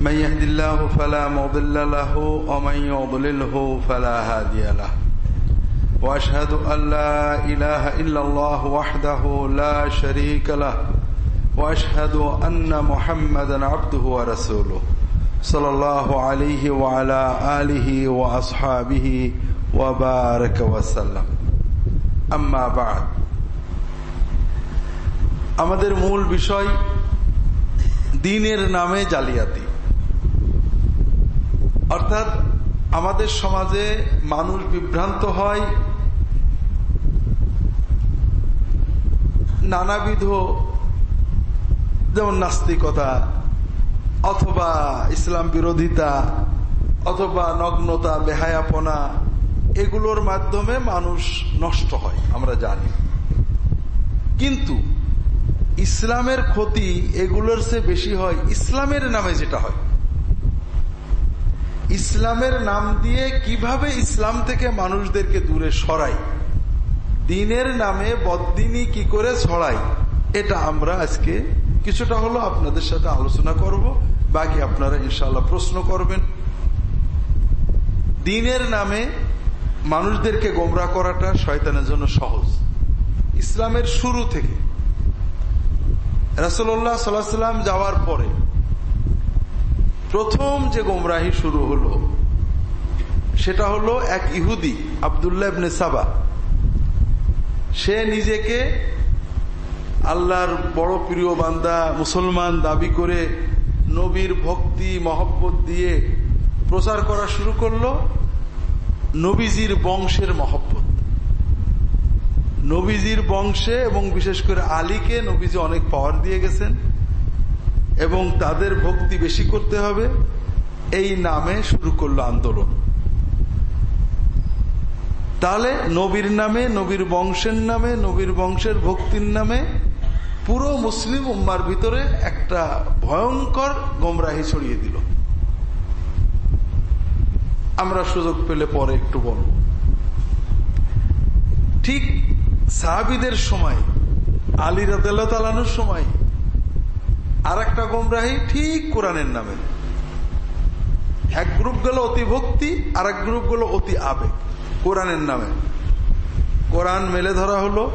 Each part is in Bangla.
من يهد الله فلا مضل له ومن يضلله فلا هادي له واشهد ان لا اله الا الله وحده لا شريك له واشهد ان محمدا عبده ورسوله صلى الله عليه وعلى اله واصحابه وبارك وسلم اما بعد আমাদের মূল বিষয় দিনের নামে জালিয়াতি অর্থাৎ আমাদের সমাজে মানুষ বিভ্রান্ত হয়, নানাবিধ যেমন নাস্তিকতা, অথবা ইসলাম বিরোধিতা, অথবা নগ্নতা, বেহায়াপনা, এগুলোর মাধ্যমে মানুষ নষ্ট হয়, আমরা জানি। কিন্তু ইসলামের ক্ষতি এগুলোর চেয়ে বেশি হয়, ইসলামের নামে যেটা হয়। ইসলামের নাম দিয়ে কীভাবে ইসলাম থেকে মানুষদেরকে দূরে সরাই? দিনের নামে বদিনী কি করে ছড়াই? এটা আমরা আজকে কিছুটা হলো আপনাদের সাথে আলোচনা করব। বাকি আপনারা ইনশাল্লাহ প্রশ্ন করবেন। দিনের নামে মানুষদেরকে গোমরা করাটা শয়তানের জন্য সহজ। ইসলামের শুরু থেকে রাসুল্লাহ সাল্লাহ সাল্লাম যাওয়ার পরে প্রথম যে গোমরাহি শুরু হলো, সেটা হলো এক ইহুদি, আবদুল্লাহ ইবনে সাবা। সে নিজেকে আল্লাহর বড় প্রিয় বান্দা, মুসলমান দাবি করে নবীর ভক্তি, মহব্বত দিয়ে প্রচার করা শুরু করল নবীজির বংশের মহব্বত। নবীজির বংশে এবং বিশেষ করে আলীকে নবীজি অনেক পাওয়ার দিয়ে গেছেন। এবং তাদের ভক্তি বেশি করতে হবে। এই নামে শুরু করল আন্দোলন। তাহলে নবীর নামে, নবীর বংশের নামে, নবীর বংশের ভক্তির নামে পুরো মুসলিম উম্মার ভিতরে একটা ভয়ঙ্কর গোমরাহি ছড়িয়ে দিল। আমরা সুযোগ পেলে পরে একটু বলব। ঠিক সাহাবিদের সময়, আলী রাদানোর সময় আর একটা গোমরাহি ঠিক কোরআনের নামে। এক গ্রুপ গেল অতি ভক্তি আর এক গ্রুপ গেল অতি আবেগ, কোরআনের নামে। কোরআন মেলে ধরা হলো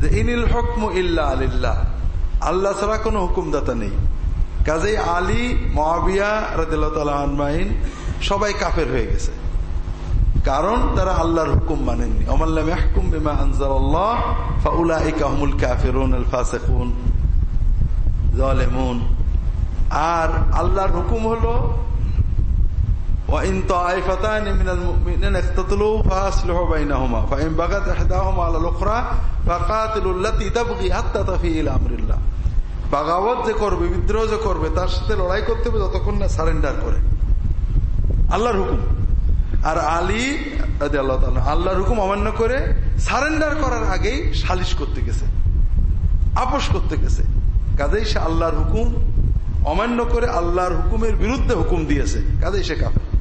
যে, ইনিল হকম ইল্লা আলিল্লাহ। আল্লাহ ছাড়া কোনো হুকুমদাতা নেই। কাজেই আলী মহাবিয়া রাদিন সবাই কাফের হয়ে গেছে। কারণ তারা আল্লাহর হুকুম মানেননি। অমাল্লাম ইয়াহকুম বিমা আনজালাল্লাহ, ফাউলাইকা হুমুল কাফিরুন আল ফাসিকুন। জালেমুন আর আল্লাহর হুকুম হলো وإن طائفتان من المؤمنين اقتتلوا فأصلحوا بينهما فإن بغت إحداهما على الأخرى فقاتلوا التي تبغي حتى تفي إلى أمر الله বাগাবত যে করবে বিদ্রোহ যে করবে তার সাথে লড়াই করতে হবে যতক্ষণ না সারেন্ডার করে আল্লাহর হুকুম আর আলী আল্লাহ আল্লাহর হুকুম অমান্য করে সারেন্ডার করার আগেই সালিশ করতে গেছে আপোষ করতে গেছে কাজেই সে আল্লাহর হুকুম অমান্য করে আল্লাহর হুকুমের বিরুদ্ধে হুকুম দিয়েছে। কাজেই সে কাফের।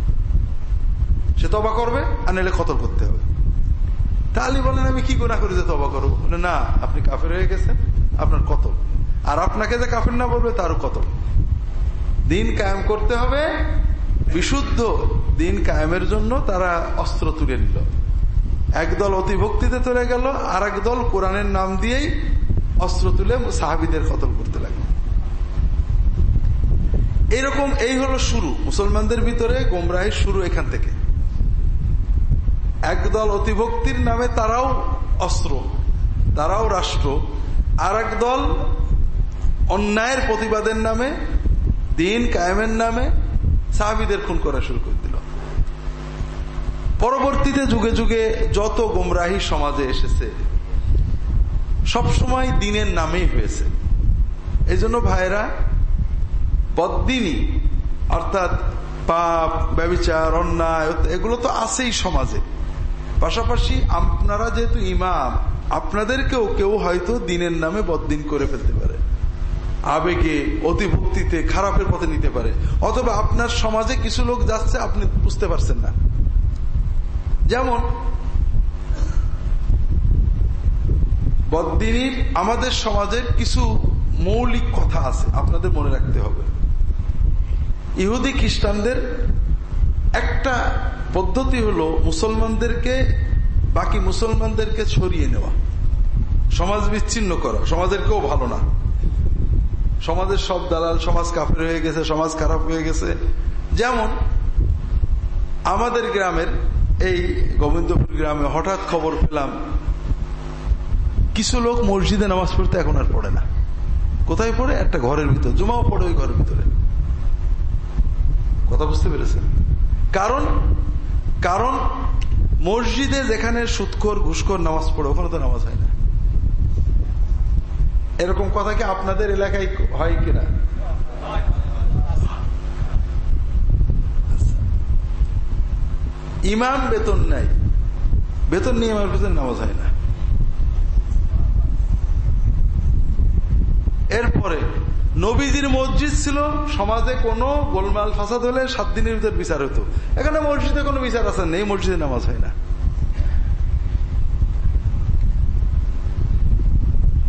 সে তবা করবে আর নাহলে কতল করতে হবে। তা আলী বলেন, আমি কি গুণা করি যে তবা করব? না, আপনি কাফের হয়ে গেছেন, আপনার কতল। আর আপনাকে যে কাফের না বলবে, তারও কতল। দিন কায়েম করতে হবে, বিশুদ্ধ দিন কায়েমের জন্য তারা অস্ত্র তুলে নিল। একদল অতিভক্তিতে তুলে গেল আর দল কোরআনের নাম দিয়েই অস্ত্র তুলে সাহাবিদের কতল করতে লাগল। এইরকম এই হলো শুরু। মুসলমানদের ভিতরে গোমরাহের শুরু এখান থেকে। একদল অতিভক্তির নামে তারাও অস্ত্র, তারাও রাষ্ট্র, আর দল অন্যায়ের প্রতিবাদের নামে, দিন কায়েমের নামে সাহাবিদের খুন করা শুরু করে দিল। পরবর্তীতে যুগে যুগে যত গোমরাহি সমাজে এসেছে সবসময় দিনের নামেই হয়েছে। এই জন্য ভাইরা বদিনী অর্থাৎ পাপ, ব্যবচার, অন্যায়, এগুলো তো আছেই সমাজে। পাশাপাশি আপনারা যেহেতু ইমাম, আপনাদেরকেও কেউ হয়তো দিনের নামে বদিন করে ফেলতে পারে। আবেগে অতিভক্তিতে খারাপের পথে নিতে পারে। অথবা আপনার সমাজে কিছু লোক যাচ্ছে, আপনি বুঝতে পারছেন না। যেমন বদিনীর আমাদের সমাজের কিছু মৌলিক কথা আছে, আপনাদের মনে রাখতে হবে। ইহুদি খ্রিস্টানদের একটা পদ্ধতি হলো মুসলমানদেরকে, বাকি মুসলমানদেরকে ছড়িয়ে নেওয়া। সমাজ বিচ্ছিন্ন করা সমাজের কেউ ভালো না। সমাজের সব দালাল, সমাজ কাফের হয়ে গেছে, সমাজ খারাপ হয়ে গেছে। যেমন, আমাদের গ্রামের এই গোবিন্দপুর গ্রামে হঠাৎ খবর পেলাম কিছু লোক মসজিদে নামাজ পড়তে এখন আর পড়ে না। কোথায় পড়ে? একটা ঘরের ভিতর। জমাও পড়ে ওই ঘরের ভিতরে। কথা বুঝতে পেরেছেন? কারণ কারণ মসজিদে যেখানে সুৎখর, ঘুষখোর নামাজ পড়ে, ওখানে তো নামাজ হয় না। এরকম কথা কি আপনাদের এলাকায় হয় কিনা? ইমাম বেতন নাই। বেতন নিয়ে আমার পেছনে নামাজ হয় না। এরপরে, নবীজির মসজিদ ছিল সমাজে কোনো গোলমাল ফাসাদ হলে সাত দিনের ভিতর বিচার হতো। এখানে মসজিদে কোনো বিচার আছে নেই মসজিদে নামাজ হয় না।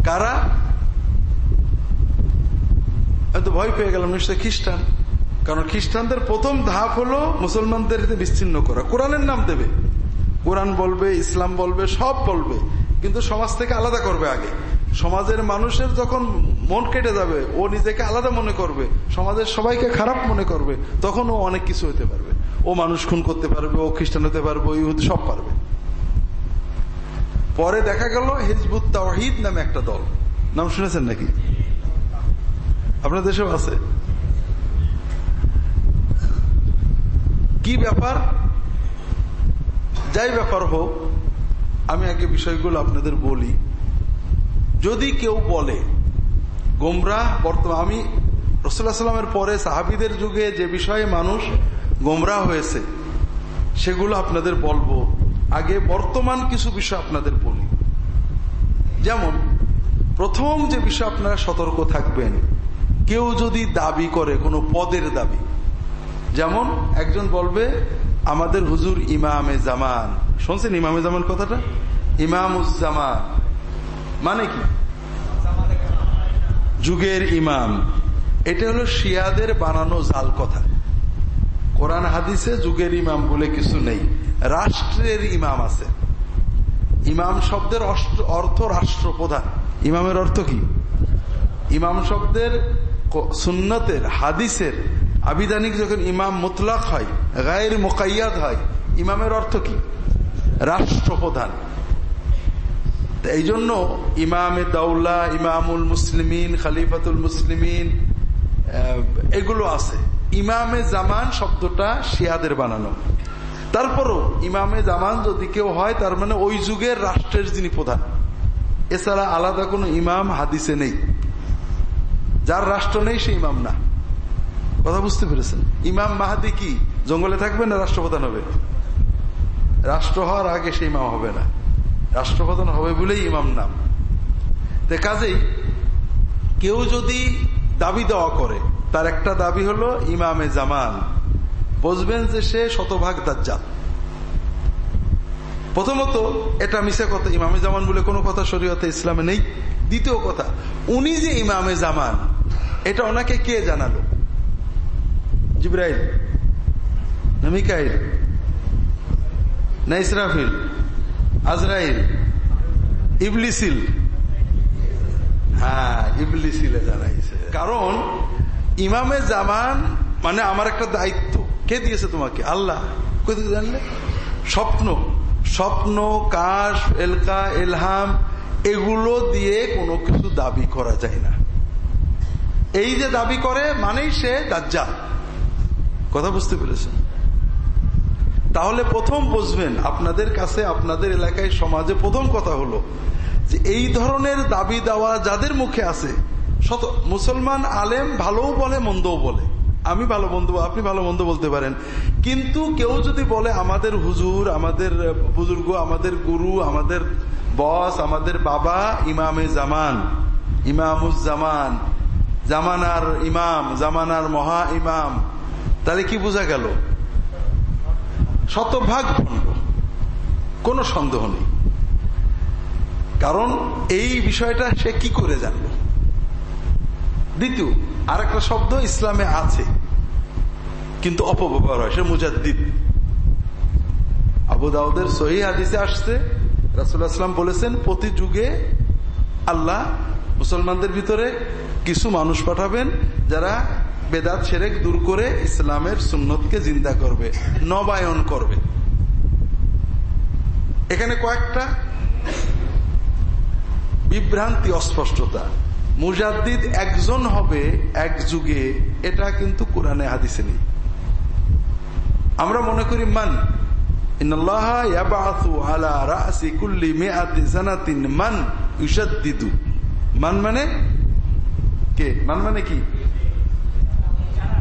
কারা? হয়তো ভয় পেয়ে গেলাম, নিশ্চয় খ্রিস্টান। কারণ খ্রিস্টানদের প্রথম ধাপ হলো মুসলমানদের বিচ্ছিন্ন করা। কোরআনের নাম দেবে। কোরআন বলবে, ইসলাম বলবে, সব বলবে। কিন্তু সমাজ থেকে আলাদা করবে আগে। সমাজের মানুষের যখন মন কেটে যাবে, ও নিজেকে আলাদা মনে করবে, সমাজের সবাইকে খারাপ মনে করবে, তখন ও অনেক কিছু হতে পারবে। ও মানুষ খুন করতে পারবে, ও খ্রিস্টান হতে পারবে ইহুদ সব পারবে। পরে দেখা গেল হিজবুত তাওহিদ নামে একটা দল। নাম শুনেছেন নাকি? আপনার দেশেও আছে। কি ব্যাপার? যাই ব্যাপার হোক, আমি আগে বিষয়গুলো আপনাদের বলি। যদি কেউ বলে গোমরাহ, বর্তমান আমি রসুল্লাহ সাল্লামের পরে সাহাবিদের যুগে যে বিষয়ে মানুষ গোমরাহ হয়েছে, সেগুলো আপনাদের বলব। আগে বর্তমান কিছু বিষয় আপনাদের বলি। যেমন, প্রথম যে বিষয় আপনারা সতর্ক থাকবেন, কেউ যদি দাবি করে, কোনো পদের দাবি, যেমন একজন বলবে, আমাদের হুজুর ইমামে জামান। শুনছেন ইমামে জামান কথাটা? ইমামুজ্জামান মানে কি? যুগের ইমাম। এটা হলো শিয়াদের বানানো জাল কথা। কোরআন হাদিসে যুগের ইমাম বলে কিছু নেই। রাষ্ট্রের ইমাম আছে। ইমাম শব্দের অর্থ রাষ্ট্রপ্রধান। ইমামের অর্থ কি? ইমাম শব্দের সুন্নতের, হাদিসের আবিধানিক যখন ইমাম মুতলাক হয়, গায়ের মোকাইয়াদ হয়, ইমামের অর্থ কি? রাষ্ট্রপ্রধান। এই জন্য ইমামে দাউল্লা ইমামুল মুসলিমিন, খালিফাতুল মুসলিমিন এগুলো আছে। ইমামে জামান শব্দটা শিয়াদের বানানো। তারপরও ইমামে জামান যদি কেউ হয়, তার মানে ওই যুগের রাষ্ট্রের যিনি প্রধান। এছাড়া আলাদা কোনো ইমাম হাদিসে নেই। যার রাষ্ট্র নেই, সে ইমাম না। কথা বুঝতে পেরেছেন? ইমাম মাহাদি কি? জঙ্গলে থাকবে না রাষ্ট্রপ্রধান হবে? রাষ্ট্র হওয়ার আগে সে ইমাম হবে না। রাষ্ট্রপ্রধান হবে বলেই ইমাম নাম। কাজেই কেউ যদি দাবি দেওয়া করে, তার একটা দাবি হলো ইমামে জামান বুঝবেন যে সে শতভাগ দাজ্জাল। প্রথমত, এটা মিশে কথা ইমামে জামান বলে কোনো কথা শরীয়তে ইসলামে নেই। দ্বিতীয় কথা, উনি যে ইমামে জামান এটা ওনাকে কে জানালো? জিব্রাইল না মিকাইল না ইসরাফিল? আজরাইল, ইবলিসিল। হ্যাঁ ইবলিসিলে জানাইছে। কারণ ইমামে জামান মানে আমার একটা দায়িত্ব। কে দিয়েছে তোমাকে? আল্লাহ। জানলে? স্বপ্ন। স্বপ্ন, কাশ, এলকা, এলহাম, এগুলো দিয়ে কোনো কিছু দাবি করা যায় না। এই যে দাবি করে মানেই সে দাজ্জাল। কথা বুঝতে পেরেছেন তাহলে প্রথম বুঝবেন আপনাদের কাছে, আপনাদের এলাকায় সমাজে প্রথম কথা হলো যে এই ধরনের দাবি দেওয়া যাদের মুখে আছে, শত, মুসলমান আলেম ভালোও বলে, মন্দও বলে। আমি ভালো বন্ধু, আপনি ভালো বন্ধু বলতে পারেন। কিন্তু কেউ যদি বলে আমাদের হুজুর, আমাদের বুজুর্গ, আমাদের গুরু, আমাদের বস, আমাদের বাবা ইমামে জামান ইমামুজ্জামান জামানার ইমাম, জামানার মহা ইমাম, তাহলে কি বোঝা গেল? শতভাগ ভণ্ড। কোনো সন্দেহ নেই। কারণ এই বিষয়টা সে কি করে জানলো? দ্বিতীয় আর একটা শব্দ ইসলামে আছে, কিন্তু অপব্যবহার হয়। সে মুজাদ্দিদ। আবু দাউদের সহি হাদিসে আসছে রাসুল্লাহাম বলেছেন, প্রতি যুগে আল্লাহ মুসলমানদের ভিতরে কিছু মানুষ পাঠাবেন যারা বেদাত সেরেক দূর করে ইসলামের সুন্নতকে জিন্দা করবে, নবায়ন করবে। এখানে কয়েকটা বিভ্রান্তি, অস্পষ্টতা। মুজাদ্দিদ একজন হবে এক যুগে, এটা কিন্তু কোরআনে হাদিসে নেই। আমরা মনে করি, মান মান মান কে? মান মানে কি?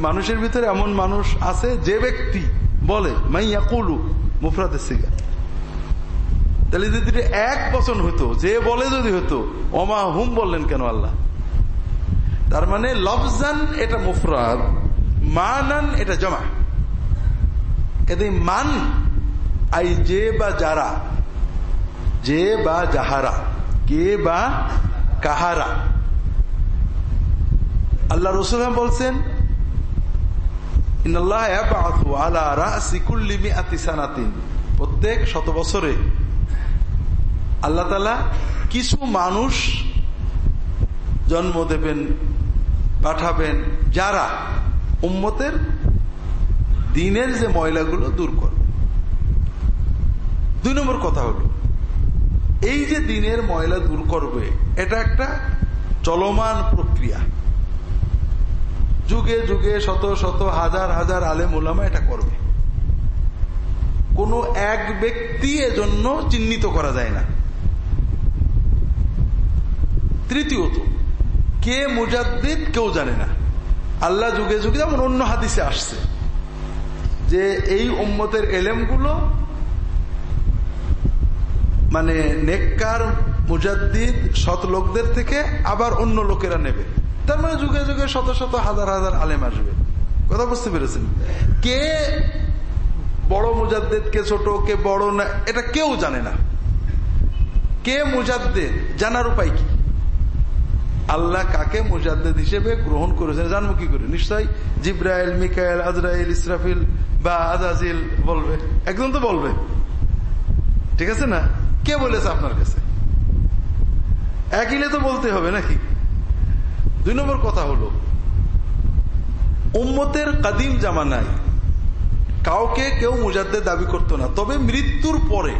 মানুষের ভিতরে এমন মানুষ আছে যে ব্যক্তি বলে মাইয়া মুফরাদের সিগা। তাহলে যদি এক বছর হতো যে বলে যদি হতো অমা হুম বললেন কেন আল্লাহ? তার মানে লফজান এটা মুফরাদ, মানান এটা জমা। এতে মান, আই যে বা যারা, যে বা যাহারা, কে বা কাহারা। আল্লাহ রসুল বলছেন প্রত্যেক শত বছরে আল্লাহ তালা কিছু মানুষ জন্ম দেবেন, পাঠাবেন, যারা উম্মতের দিনের যে ময়লাগুলো দূর করবে। দুই নম্বর কথা হলো, এই যে দিনের ময়লা দূর করবে, এটা একটা চলমান প্রক্রিয়া। যুগে যুগে শত শত হাজার হাজার আলেম ওলামা এটা করবে। কোন এক ব্যক্তি এজন্য চিহ্নিত করা যায় না। তৃতীয়ত, কে মুজাদ্দিদ কেউ জানে না। আল্লাহ যুগে যুগে যেমন অন্য হাদিসে আসছে যে এই উম্মতের এলেমগুলো মানে নেককার, মুজাদ্দিদ, সৎ লোকদের থেকে আবার অন্য লোকেরা নেবে। তার মানে যুগে যুগে শত শত হাজার হাজার আলেম আসবে। কথা বুঝতে পেরেছেন? কে বড় মুজাদ্দেদ কে ছোট, কে বড় না, এটা কেউ জানে না। কে মুজাদ্দেদ, জানার উপায় কি? আল্লাহ কাকে মুজাদ্দেদ হিসেবে গ্রহণ করেছেন জানব কি করে? নিশ্চয় জিব্রাইল, মিকাইল, আজরাইল, ইসরাফিল বা আজাজিল বলবে। একদম তো বলবে। ঠিক আছে না? কে বলেছে আপনার কাছে? একইলে তো বলতে হবে নাকি? দুই নম্বর কথা হলো, উম্মতের কাদিম জামানায় কাউকে কেউ মুজাদ্দেদ দাবি করতো না, তবে মৃত্যুর পরে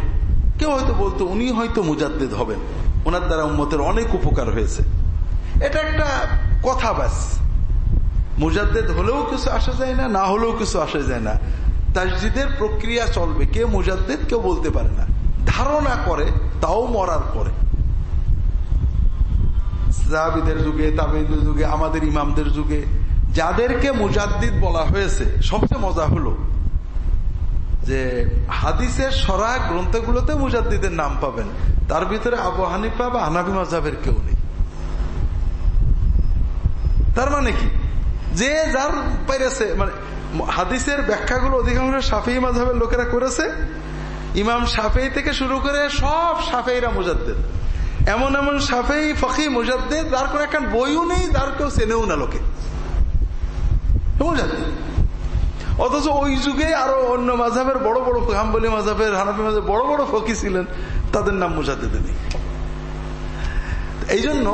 কেউ হয়তো বলতো, উনি হয়তো মুজাদ্দেদ হবেন। ওনার দ্বারা উম্মতের অনেক উপকার হয়েছে। এটা একটা কথা ব্যাস। মুজাদ্দেদ হলেও কিছু আসা যায় না না হলেও কিছু আসা যায় না। তাসজিদের প্রক্রিয়া চলবে, কে মুজাদ্দেদ কেউ বলতে পারে না। ধারণা করে, তাও মরার পরে। সাহাবিদের যুগে তাবিদের যুগে, আমাদের ইমামদের যুগে, যাদেরকে মুজাদ্দিদ বলা হয়েছে, সবচেয়ে মজা হলো যে হাদিসের সরা গ্রন্থগুলোতে মুজাদ্দিদের নাম পাবেন। তার ভিতরে আবু হানিফা বা হানাবি মজাবের কেউ নেই। তার মানে কি? যে যার পেরেছে মানে হাদিসের ব্যাখ্যাগুলো অধিকাংশ সাফি মাঝহের লোকেরা করেছে। ইমাম সাফেই থেকে শুরু করে সব সাফেইরা মুজাদ্দেদ। এমন এমন সাফেই ফকি মুজাদ্দেদ, যার কোনো একটা বইও নেই তার কেউ চেনেও না লোকে। অথচ ওই যুগে আরও অন্য মাঝাবের, বড় বড় হাম্বলি মাঝাবের, হানাফি মাঝাব বড় বড় ফকি ছিলেন, তাদের নাম মুজাদ্দেদ নেই। এই জন্য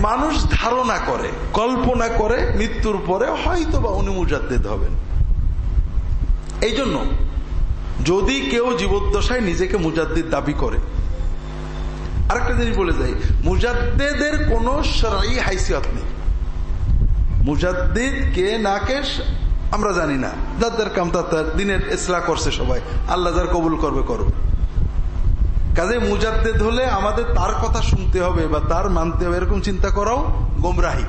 মানুষ ধারণা করে, কল্পনা করে, মৃত্যুর পরে হয়তো বা উনি মুজাদ্দেদ হবেন। এই জন্য যদি কেউ জীবদ্দশায় নিজেকে মুজাদ্দিদ দাবি করে আরেকটা জিনিস বলে যাই মুজাদ্দেদের কোন হাইসিয়ত নেই। মুজাদ্দিদ কে না কে আমরা জানি না। যাদের কাম তার দিনের ইসলা করছে সবাই। আল্লাহ যার কবুল করবে করো কাজে মুজাদ্দেদ হলে আমাদের তার কথা শুনতে হবে বা তার মানতে হবে, এরকম চিন্তা করাও গোমরাহি।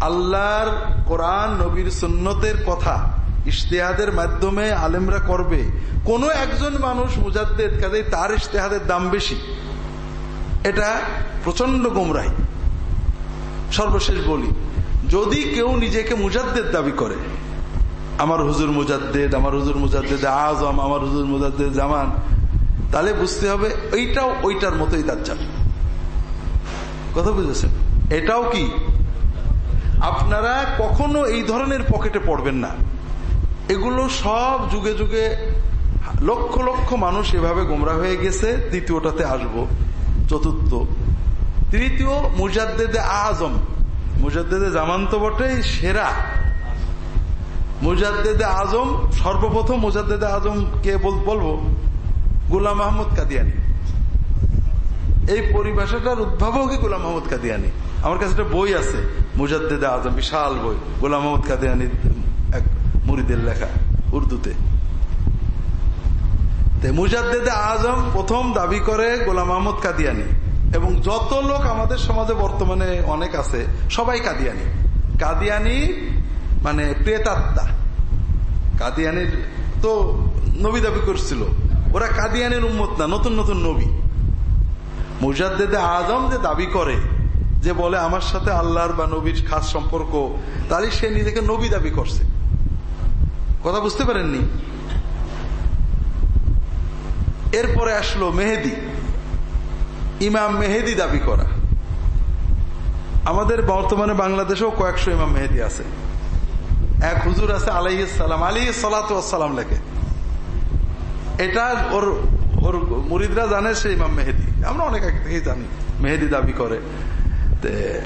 আল্লাহর কোরআন, নবীর সুন্নতের কথা ইশতেহাদের মাধ্যমে আলেমরা করবে। কোন একজন মানুষ মুজাদ্দেদ কাজে তার ইশতেহাদের দাম বেশি। এটা প্রচণ্ড গোমরাহি। সর্বশেষ বলি, যদি কেউ নিজেকে মুজাদ্দের দাবি করে, আমার হুজুর মুজাদ্দেদ, আমার হুজুর মুজাদ্দেদ, আজম, আমার হুজুর মুজাদ্দেদ, জামান, তাহলে বুঝতে হবে ওইটাও ওইটার মতোই দাজ্জাল। কথা বুঝেছেন? এটাও কি? আপনারা কখনো এই ধরনের পকেটে পড়বেন না। এগুলো সব যুগে যুগে লক্ষ লক্ষ মানুষ এভাবে গোমরা হয়ে গেছে, দ্বিতীয়টাতে আসব। চতুর্থ। তৃতীয় মুজাদ্দেদে আজম। মুজাদ্দেদে জামান তো বটেই, সেরা। মুজাদ্দেদে আজম, সর্বপ্রথম মুজাদ্দেদে আজম কে বলব? গোলাম মাহমুদ কাদিয়ানি। এই পরিভাষাটার উদ্ভাবকই গুলাম মাহমুদ কাদিয়ানি। আমার কাছে একটা বই আছে, মুজাদ্দেদে আজম, বিশাল বই, গোলাম মাহমুদ কাদিয়ানি এক মুরিদের লেখা উর্দুতে। মুজাদ্দেদে আজম প্রথম দাবি করে গোলাম মাহমুদ কাদিয়ানি। এবং যত লোক আমাদের সমাজে বর্তমানে অনেক আছে, সবাই কাদিয়ানি। কাদিয়ানি মানে প্রেতাত্মা। কাদিয়ানির তো নবী দাবি করছিল, ওরা কাদিয়ানির উম্মত না, নতুন নতুন নবী। মুজাদ্দেদে আজম যে দাবি করে, যে বলে আমার সাথে আল্লাহর বা নবীর খাস সম্পর্ক, তাহলে সে নিজেকে নবী দাবি করছে। কথা বুঝতে পারেননি? এরপরে আসলো মেহেদি। ইমাম মেহেদি দাবি করা। আমাদের বর্তমানে বাংলাদেশেও কয়েকশো ইমাম মেহেদি আছে। এক হুজুর আছে আলাইসালাম আলী সালাতাম লেখে। এটা ওর ওর মুরিদরা জানে সে ইমাম মেহেদি। আমরা অনেক আগে থেকেই জানি মেহেদি দাবি করে।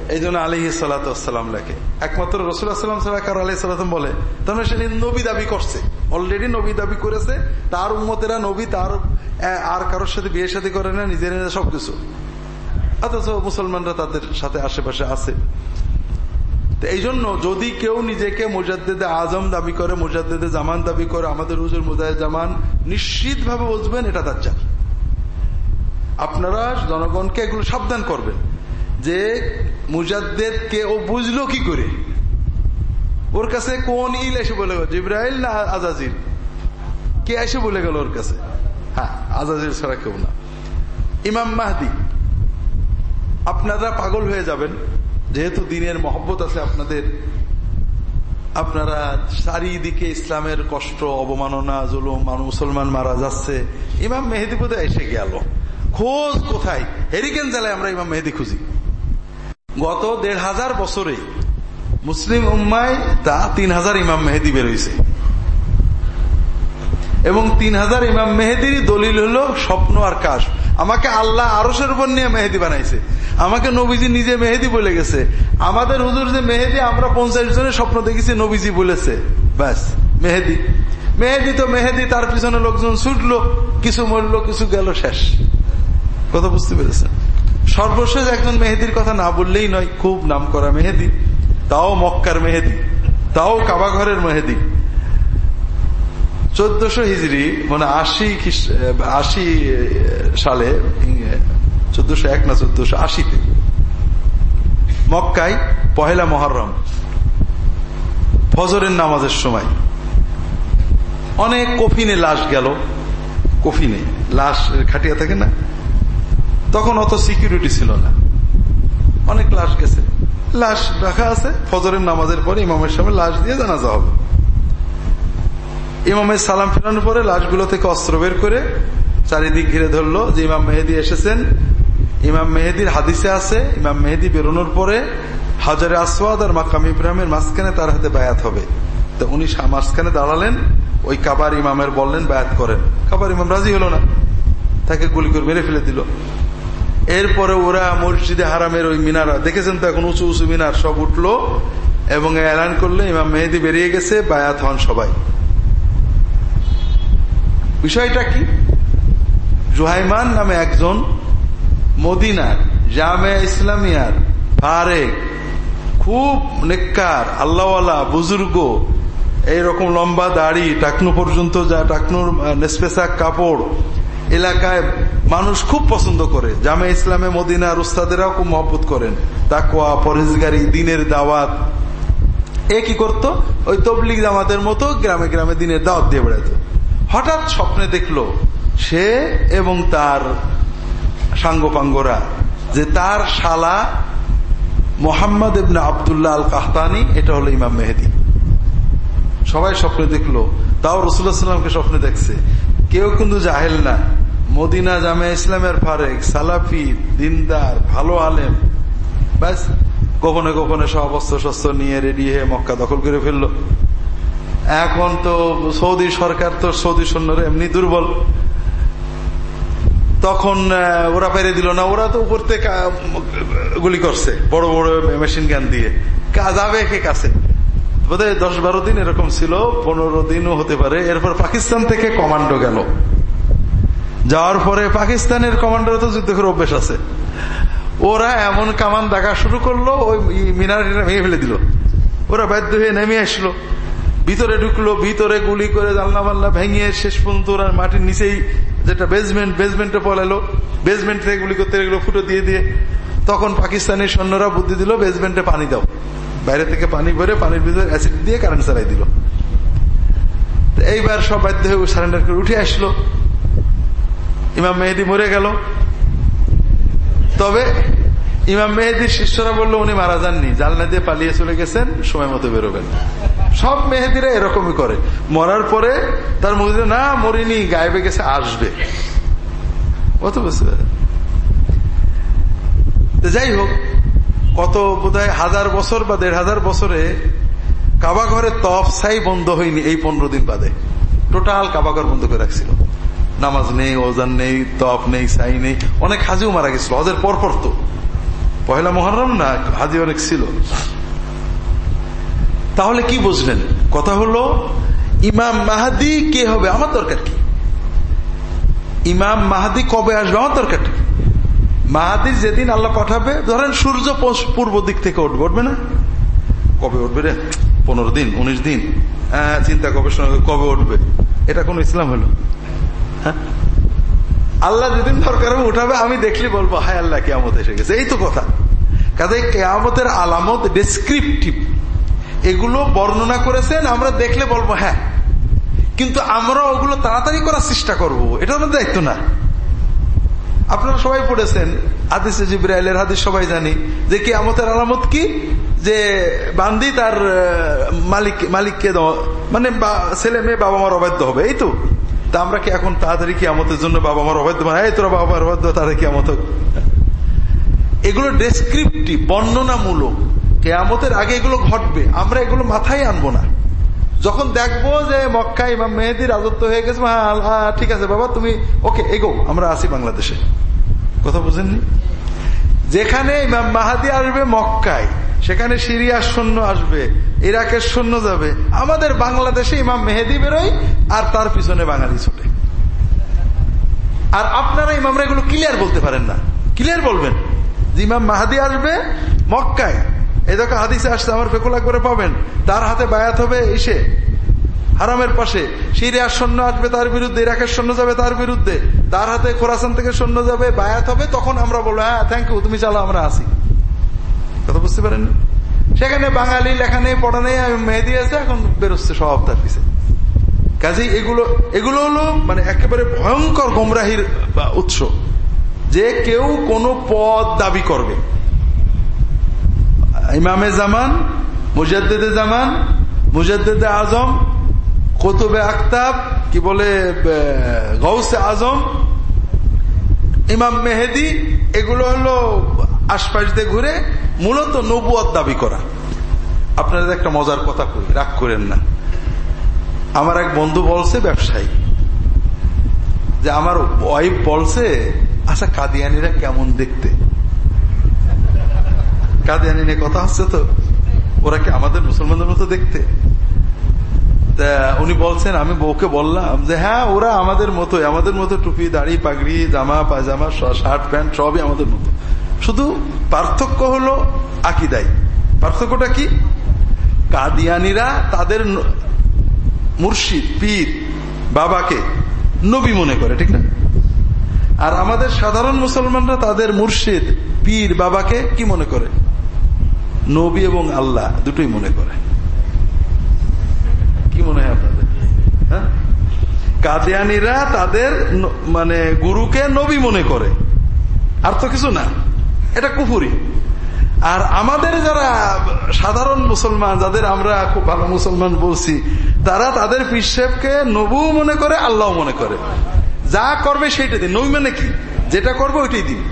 এই জন্য আলী সালাতাম লেখে। একমাত্র রসুল্লাহাম ছাড়া কারও আলি সাল্লাম বলে তার সে নবী দাবি করছে। অলরেডি নবী দাবি করেছে, তার উন্মতেরা নবী, তার আর কারোর সাথে বিয়ে সাথে করে না, নিজের সবকিছু। অথচ মুসলমানরা তাদের সাথে আশেপাশে আছে। এই জন্য যদি কেউ নিজেকে মুজাদ্দেদে আজম দাবি করে, মুজাদ্দেদে জামান দাবি করে, আমাদের হুজুর মুজাহ জামান নিশ্চিত ভাবে বুঝবেন এটা তার আপনারা জনগণকে এগুলো সাবধান করবেন। যে মুজাদ্দেদ কে ও বুঝলো কি করে? ওর কাছে কোন ইল এসে বলে গেল? জিব্রাইল না আজাজির কে এসে বলে গেল ওর কাছে? হ্যাঁ আজাজির ছাড়া কেউ না। ইমাম মাহদি, আপনারা পাগল হয়ে যাবেন। যেহেতু দিনের মহব্বত আছে আপনাদের, আপনারা চারিদিকে ইসলামের কষ্ট, অবমাননা, জুলুম মুসলমান মারা যাচ্ছে। ইমাম মেহেদি বোধ এসে গেল। খোঁজ কোথায়? হেরিকেন জেলায় আমরা ইমাম মেহেদি খুঁজি। গত দেড় হাজার বছরে মুসলিম উম্মায় তা তিন হাজার ইমাম মেহেদি বেরোইছে। এবং তিন হাজার ইমাম মেহেদির দলিল হলো স্বপ্ন আর কাশ। আমাকে আল্লাহ আরসের উপর নিয়ে মেহেদি বানাইছে। আমাকে নবীজি নিজে মেহেদি বলে গেছে। আমাদের হুজুর যে মেহেদি, আমরা পঞ্চাশ জনের স্বপ্ন দেখেছি, নবীজি বলেছে। ব্যাস, মেহেদি। মেহেদি তো মেহেদি, তার পিছনে লোকজন ছুটলো, কিছু মরল, কিছু গেল, শেষ। কথা বুঝতে পেরেছেন? সর্বশেষ একজন মেহেদির কথা না বললেই নয়, খুব নাম করা মেহেদি, তাও মক্কার মেহেদি, তাও কাবাঘরের মেহেদি। চোদ্দশো হিজড়ি মানে আশি আশি সালে চোদ্দশো এক না চোদ্দশো আশিতে, মক্কায় পহেলা মহরম, ফজরের নামাজের সময়। অনেক কফিনে লাশ গেল, কফিনে, লাশ খাটিয়া থাকে না তখন অত সিকিউরিটি ছিল না। অনেক লাশ গেছে। লাশ রাখা আছে, ফজরের নামাজের পরে ইমামের সামনে লাশ দিয়ে জানাজা হবে। ইমামের সালাম ফেরানোর পরে লাশগুলো থেকে অস্ত্র বের করে চারিদিক ঘিরে ধরলো যে ইমাম মেহেদি এসেছেন। ইমাম মেহেদির হাদিসে আছে, ইমাম মেহেদি বেরোনোর পরে হাজারে আসওয়াদ আর মাকাম ইব্রাহিমের মাঝখানে তার হাতে বায়াত হবে। তো উনি মাঝখানে দাঁড়ালেন, ওই কাবার ইমামের বললেন, বায়াত করেন। কাবার ইমাম রাজি হলো না। তাকে গুলি করে মেরে ফেলে দিল। এরপরে ওরা মসজিদে হারামের ওই মিনারা, দেখেছেন তো এখন উঁচু উঁচু মিনার, সব উঠল এবং এলান করলে, ইমাম মেহেদি বেরিয়ে গেছে, বায়াত হন সবাই। বিষয়টা কি? জুহাইমান নামে একজন মদিনার, জামে ইসলামিয়ার ফারেক, খুব নেককার, আল্লাহওয়ালা, বুজুর্গ, এইরকম লম্বা দাড়ি, টাকনু পর্যন্ত যা, টাকনুর নেসপেসাক কাপড় এলাকায় মানুষ খুব পছন্দ করে। জামে ইসলামে মদিনার উস্তাদেরাও খুব মহব্বত করেন। তাকুয়া পরেজগারি দিনের দাওয়াত। এ কি করত? ওই তবলিগ জামাতের মতো গ্রামে গ্রামে দিনের দাওয়াত দিয়ে বেড়াতো হঠাৎ স্বপ্নে দেখল, সে এবং তার সাঙ্গপাঙ্গরা যে তার শালা Mohammed ibn Abdullah al Qahtani এটা হলো ইমাম মেহেদি। সবাই স্বপ্নে দেখল। তাও রসুল্লাহামকে স্বপ্নে দেখছে। কেউ কিন্তু জাহেল না। মদিনা জামে ইসলামের ফারেক, সালাফি, দিনদার, ভালো আলেম। ব্যাস, গোপনে গোপনে সব অস্ত্র শস্ত্র নিয়ে রেডি হয়ে মক্কা দখল করে ফেলল। এখন তো সৌদি সরকার তো সৌদি সৈন্যরা এমনি দুর্বল। তখন ওরা পেরে দিল না, ওরা তো উপর থেকে গুলি করছে, বড় বড় মেশিন গান দিয়ে। যাবে কে কাছে? বোধহয় দশ বারো দিন এরকম ছিল, পনেরো দিনও হতে পারে। এরপর পাকিস্তান থেকে কমান্ডো গেল। যাওয়ার পরে পাকিস্তানের কমান্ডোর তো যুদ্ধ করে অভ্যেস আছে। ওরা এমন কামান দেখা শুরু করল, ওই মিনারিটা ভেঙে ফেলে দিল। ওরা বাধ্য হয়ে নেমে আসলো। ভিতরে ঢুকলো, ভিতরে গুলি করে জানলা মাল্লা ভেঙে শেষ পর্যন্ত ওরা মাটির নিচেই যেটা বেসমেন্ট বেসমেন্টে পলালো। বেসমেন্ট থেকে গুলি করতে গেলো, ফুটো দিয়ে দিয়ে। তখন পাকিস্তানের সৈন্যরা বুদ্ধি দিল বেসমেন্টে পানি দাও। বাইরে থেকে পানি ভরে পানির ভিতরে অ্যাসিড দিয়ে কারেন্ট চালাই দিল। এইবার সব বাধ্য হয়ে সারেন্ডার করে উঠে আসলো। ইমাম মেহেদি মরে গেল। তবে ইমাম মেহেদির শিষ্যরা বলল, উনি মারা যাননি, জালনা দিয়ে পালিয়ে চলে গেছেন, সময় মতো বেরোবেন। সব মেহেদিরা এরকমই করে। মরার পরে তার মধ্যে না, মরিনি, গায়েবে গেছে, আসবে। কত বুঝতে যাই হোক, কত বোধ হাজার বছর বা দেড় হাজার বছরে কাবা ঘরে তফ সাই বন্ধ হয়নি এই পনেরো দিন বাদে। টোটাল কাবাঘর বন্ধ করে রাখছিল। নামাজ নেই, ওজান নেই তফ নেই, সাই নেই। অনেক হাজিও মারা গেছিল হজের পর পর তো। পয়লা মহরম না হাজি অনেক ছিল। তাহলে কি বুঝলেন? কথা হলো, ইমাম মাহাদি কে হবে? আমার দরকার কি? ইমাম মাহাদি কবে আসবে? আমার দরকার কি? মাহাদির যেদিন আল্লাহ পাঠাবে, ধরেন সূর্য পূর্ব দিক থেকে উঠবে উঠবে না? কবে উঠবে রে? পনেরো দিন, উনিশ দিন। হ্যাঁ চিন্তা গবেষণা কবে উঠবে? এটা কোন ইসলাম হলো? আল্লাহ যেদিন দরকার উঠাবে, আমি দেখলে বলব, হায় আল্লাহ, কেয়ামত এসে গেছে। এই তো কথা। কাজে কেয়ামতের আলামত ডেসক্রিপটিভ এগুলো বর্ণনা করেছেন, আমরা দেখলে বলব হ্যাঁ। কিন্তু আমরা ওগুলো তাড়াতাড়ি করার চেষ্টা করব। এটা আমাদের দায়িত্ব না। আপনারা সবাই পড়েছেন, হাদিসে জিব্রাইলের হাদিস, সবাই জানি। যে কি আমতের আলামত কি? যে বান্দি তার মালিক, মালিককে মানে ছেলে মেয়ে বাবা মার অবাধ্য হবে, এই তো। তা আমরা কি এখন তাড়াতাড়ি কি আমতের জন্য বাবা মার অবাধ্য মানে এই তোরা বাবা অবাধ্য তাদের কি আমত এগুলো ডেসক্রিপটিভ বর্ণনামূলক। কেয়ামতের আগে এগুলো ঘটবে, আমরা এগুলো মাথায় আনব না। যখন দেখব যে মক্কা ইমাম মেহেদি রাজত্ব হয়ে গেছে ঠিক আছে বাবা, তুমি, ওকে, এগো, আমরা আছি বাংলাদেশে। কথা বুঝেননি? যেখানে মাহাদি আসবে মক্কায় সেখানে সিরিয়ার সৈন্য আসবে, ইরাকের সৈন্য যাবে। আমাদের বাংলাদেশে ইমাম মেহেদি বেরোয় আর তার পিছনে বাঙালি ছোটে। আর আপনারা ইমামরা এগুলো ক্লিয়ার বলতে পারেন না। ক্লিয়ার বলবেন। যে ইমাম মাহাদি আসবে মক্কায়। এই দেখো হাদিসে আসতে আমার ফেকুলা করে পাবেন। তার হাতে বায়াত হবে এসে। হারামের পাশে। সিরিয়ার সৈন্য আসবে তার বিরুদ্ধে, ইরাকের সৈন্য যাবে তার বিরুদ্ধে। তার হাতে খোরাসান থেকে সৈন্য যাবে, বায়াত হবে, তখন আমরা বলব হ্যাঁ থ্যাংক ইউ তুমি চালো, আমরা আসি। কথা বুঝতে পারেন? সেখানে বাঙালি লেখা নেই, পড়া নেই মেহেদি আছে, এখন বেরোচ্ছে সব তার পিছিয়ে কাজেই এগুলো এগুলো হলো মানে একেবারে ভয়ঙ্কর গোমরাহির উৎস, যে কেউ কোনো পদ দাবি করবে। ইমামে জামান, মুজাদ্দেদে জামান, মুজাদ্দেদে আজম কতুবে আক্তাব কি বলে গৌসে আজম, ইমাম মেহেদি, এগুলো হলো আশপাশ দিয়ে ঘুরে মূলত নবুয়াদ দাবি করা। আপনাদের একটা মজার কথা করি রাগ করেন না। আমার এক বন্ধু বলছে, ব্যবসায়ী, যে আমার ওয়াইফ বলছে আচ্ছা কাদিয়ানিরা কেমন দেখতে? কাদিয়ানি নিয়ে কথা হচ্ছে তো। ওরা কি আমাদের মুসলমানদের মতো দেখতে? উনি বলছেন, আমি বউকে বললাম যে হ্যাঁ ওরা আমাদের মতোই, আমাদের মতো টুপি, দাড়ি, পাগড়ি, জামা, পায়জামা শার্ট, প্যান্ট, সবই আমাদের মতো। শুধু পার্থক্য হলো আকিদাই। পার্থক্যটা কি? কাদিয়ানিরা তাদের মুর্শিদ, পীর, বাবাকে নবী মনে করে, ঠিক না? আর আমাদের সাধারণ মুসলমানরা তাদের মুর্শিদ, পীর, বাবাকে কি মনে করে? নবী এবং আল্লাহ দুটোই মনে করে। কি মনে হয় আপনাদের? হ্যাঁ? কাদিয়ানিরা তাদের মানে গুরুকে নবী মনে করে। আর তো কিছু না। এটা কুফুরি। আর আমাদের যারা সাধারণ মুসলমান, যাদের আমরা খুব ভালো মুসলমান বলছি, তারা তাদের পিসেবকে নবু মনে করে, আল্লাহ মনে করে। যা করবে সেইটা দিন। নবী মানে কি? যেটা করবে ওইটাই দিন।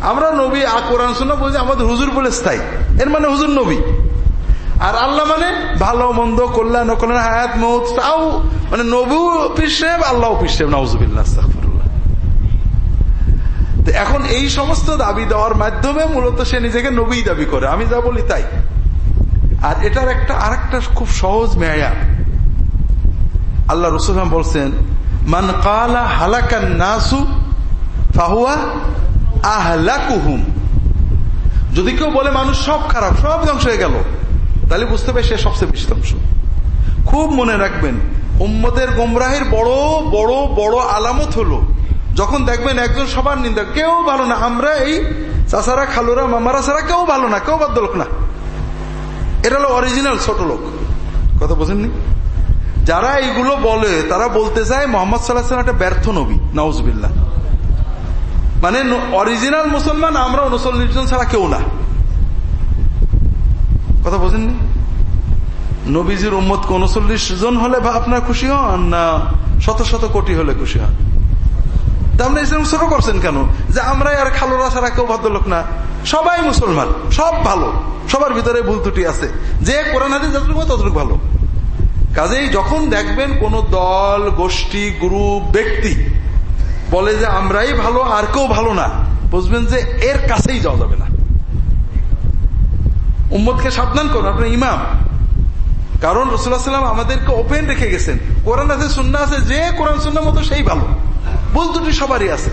আমরা নবী আ কোরআন শুনে বলছি, আমাদের হুজুর বলে স্থায়ী। এর মানে হুজুর নবী। আর আল্লাহ মানে ভালো, মন্দ, কল্যাণ কল্যাণ হায়াত মৌত তাও মানে নবু, পিসেব, আল্লাহ পিসেব নজুবিল্লাহ এখন এই সমস্ত দাবি দেওয়ার মাধ্যমে মূলত সে নিজেকে নবী দাবি করে। আমি যা বলি তাই। আর এটার একটা আর খুব সহজ মেয়া আল্লাহ রসুলাম বলছেন, মান কালা হালাকান নাসু ফাহুয়া আহলাকুহুম। যদি কেউ বলে মানুষ সব খারাপ, সব ধ্বংস হয়ে গেল, তাহলে বুঝতে পারে সে সবচেয়ে বেশি ধ্বংস। খুব মনে রাখবেন উম্মদের গোমরাহের বড় বড় বড় আলামত হলো যখন দেখবেন একজন সবার নিন্দা, কেউ ভালো না, আমরা এই চাষারা খালুরা, মামারা ছাড়া কেউ ভালো না, কেউ বাধ্য লোক না। এটা হলো অরিজিনাল ছোট লোক। কথা বোঝেননি? যারা এইগুলো বলে, তারা বলতে চায় মোহাম্মদ সাল্লাহ একটা ব্যর্থ নবী নওয়াজবিল্লা মানে অরিজিনাল মুসলমান, আমরা উনচল্লিশ জন ছাড়া কেউ না। কথা বোঝেননি? নবীজির উম্মত উনচল্লিশ জন হলে আপনার খুশি হন, না শত শত কোটি হলে খুশি হন? আপনি ইসলাম ছোট করছেন কেন? যে আমরা আর খালোরা ছাড়া কেউ ভদ্রলোক না। সবাই মুসলমান, সব ভালো। সবার ভিতরে ভুল ত্রুটি আছে। যে কোরআন হাদিস যতটুকু ততটুকু ভালো। কাজেই যখন দেখবেন কোন দল, গোষ্ঠী, গ্রুপ, ব্যক্তি বলে যে আমরাই ভালো আর কেউ ভালো না, বুঝবেন যে এর কাছেই যাওয়া যাবে না। উম্মদকে সাবধান করুন, আপনার ইমাম। কারণ রসুল্লাহ সাল্লাম আমাদেরকে ওপেন রেখে গেছেন। কোরআন আছে সুন্না আছে, যে কোরআন সুন্না মতো সেই ভালো। ভুল ত্রুটি সবারই আছে।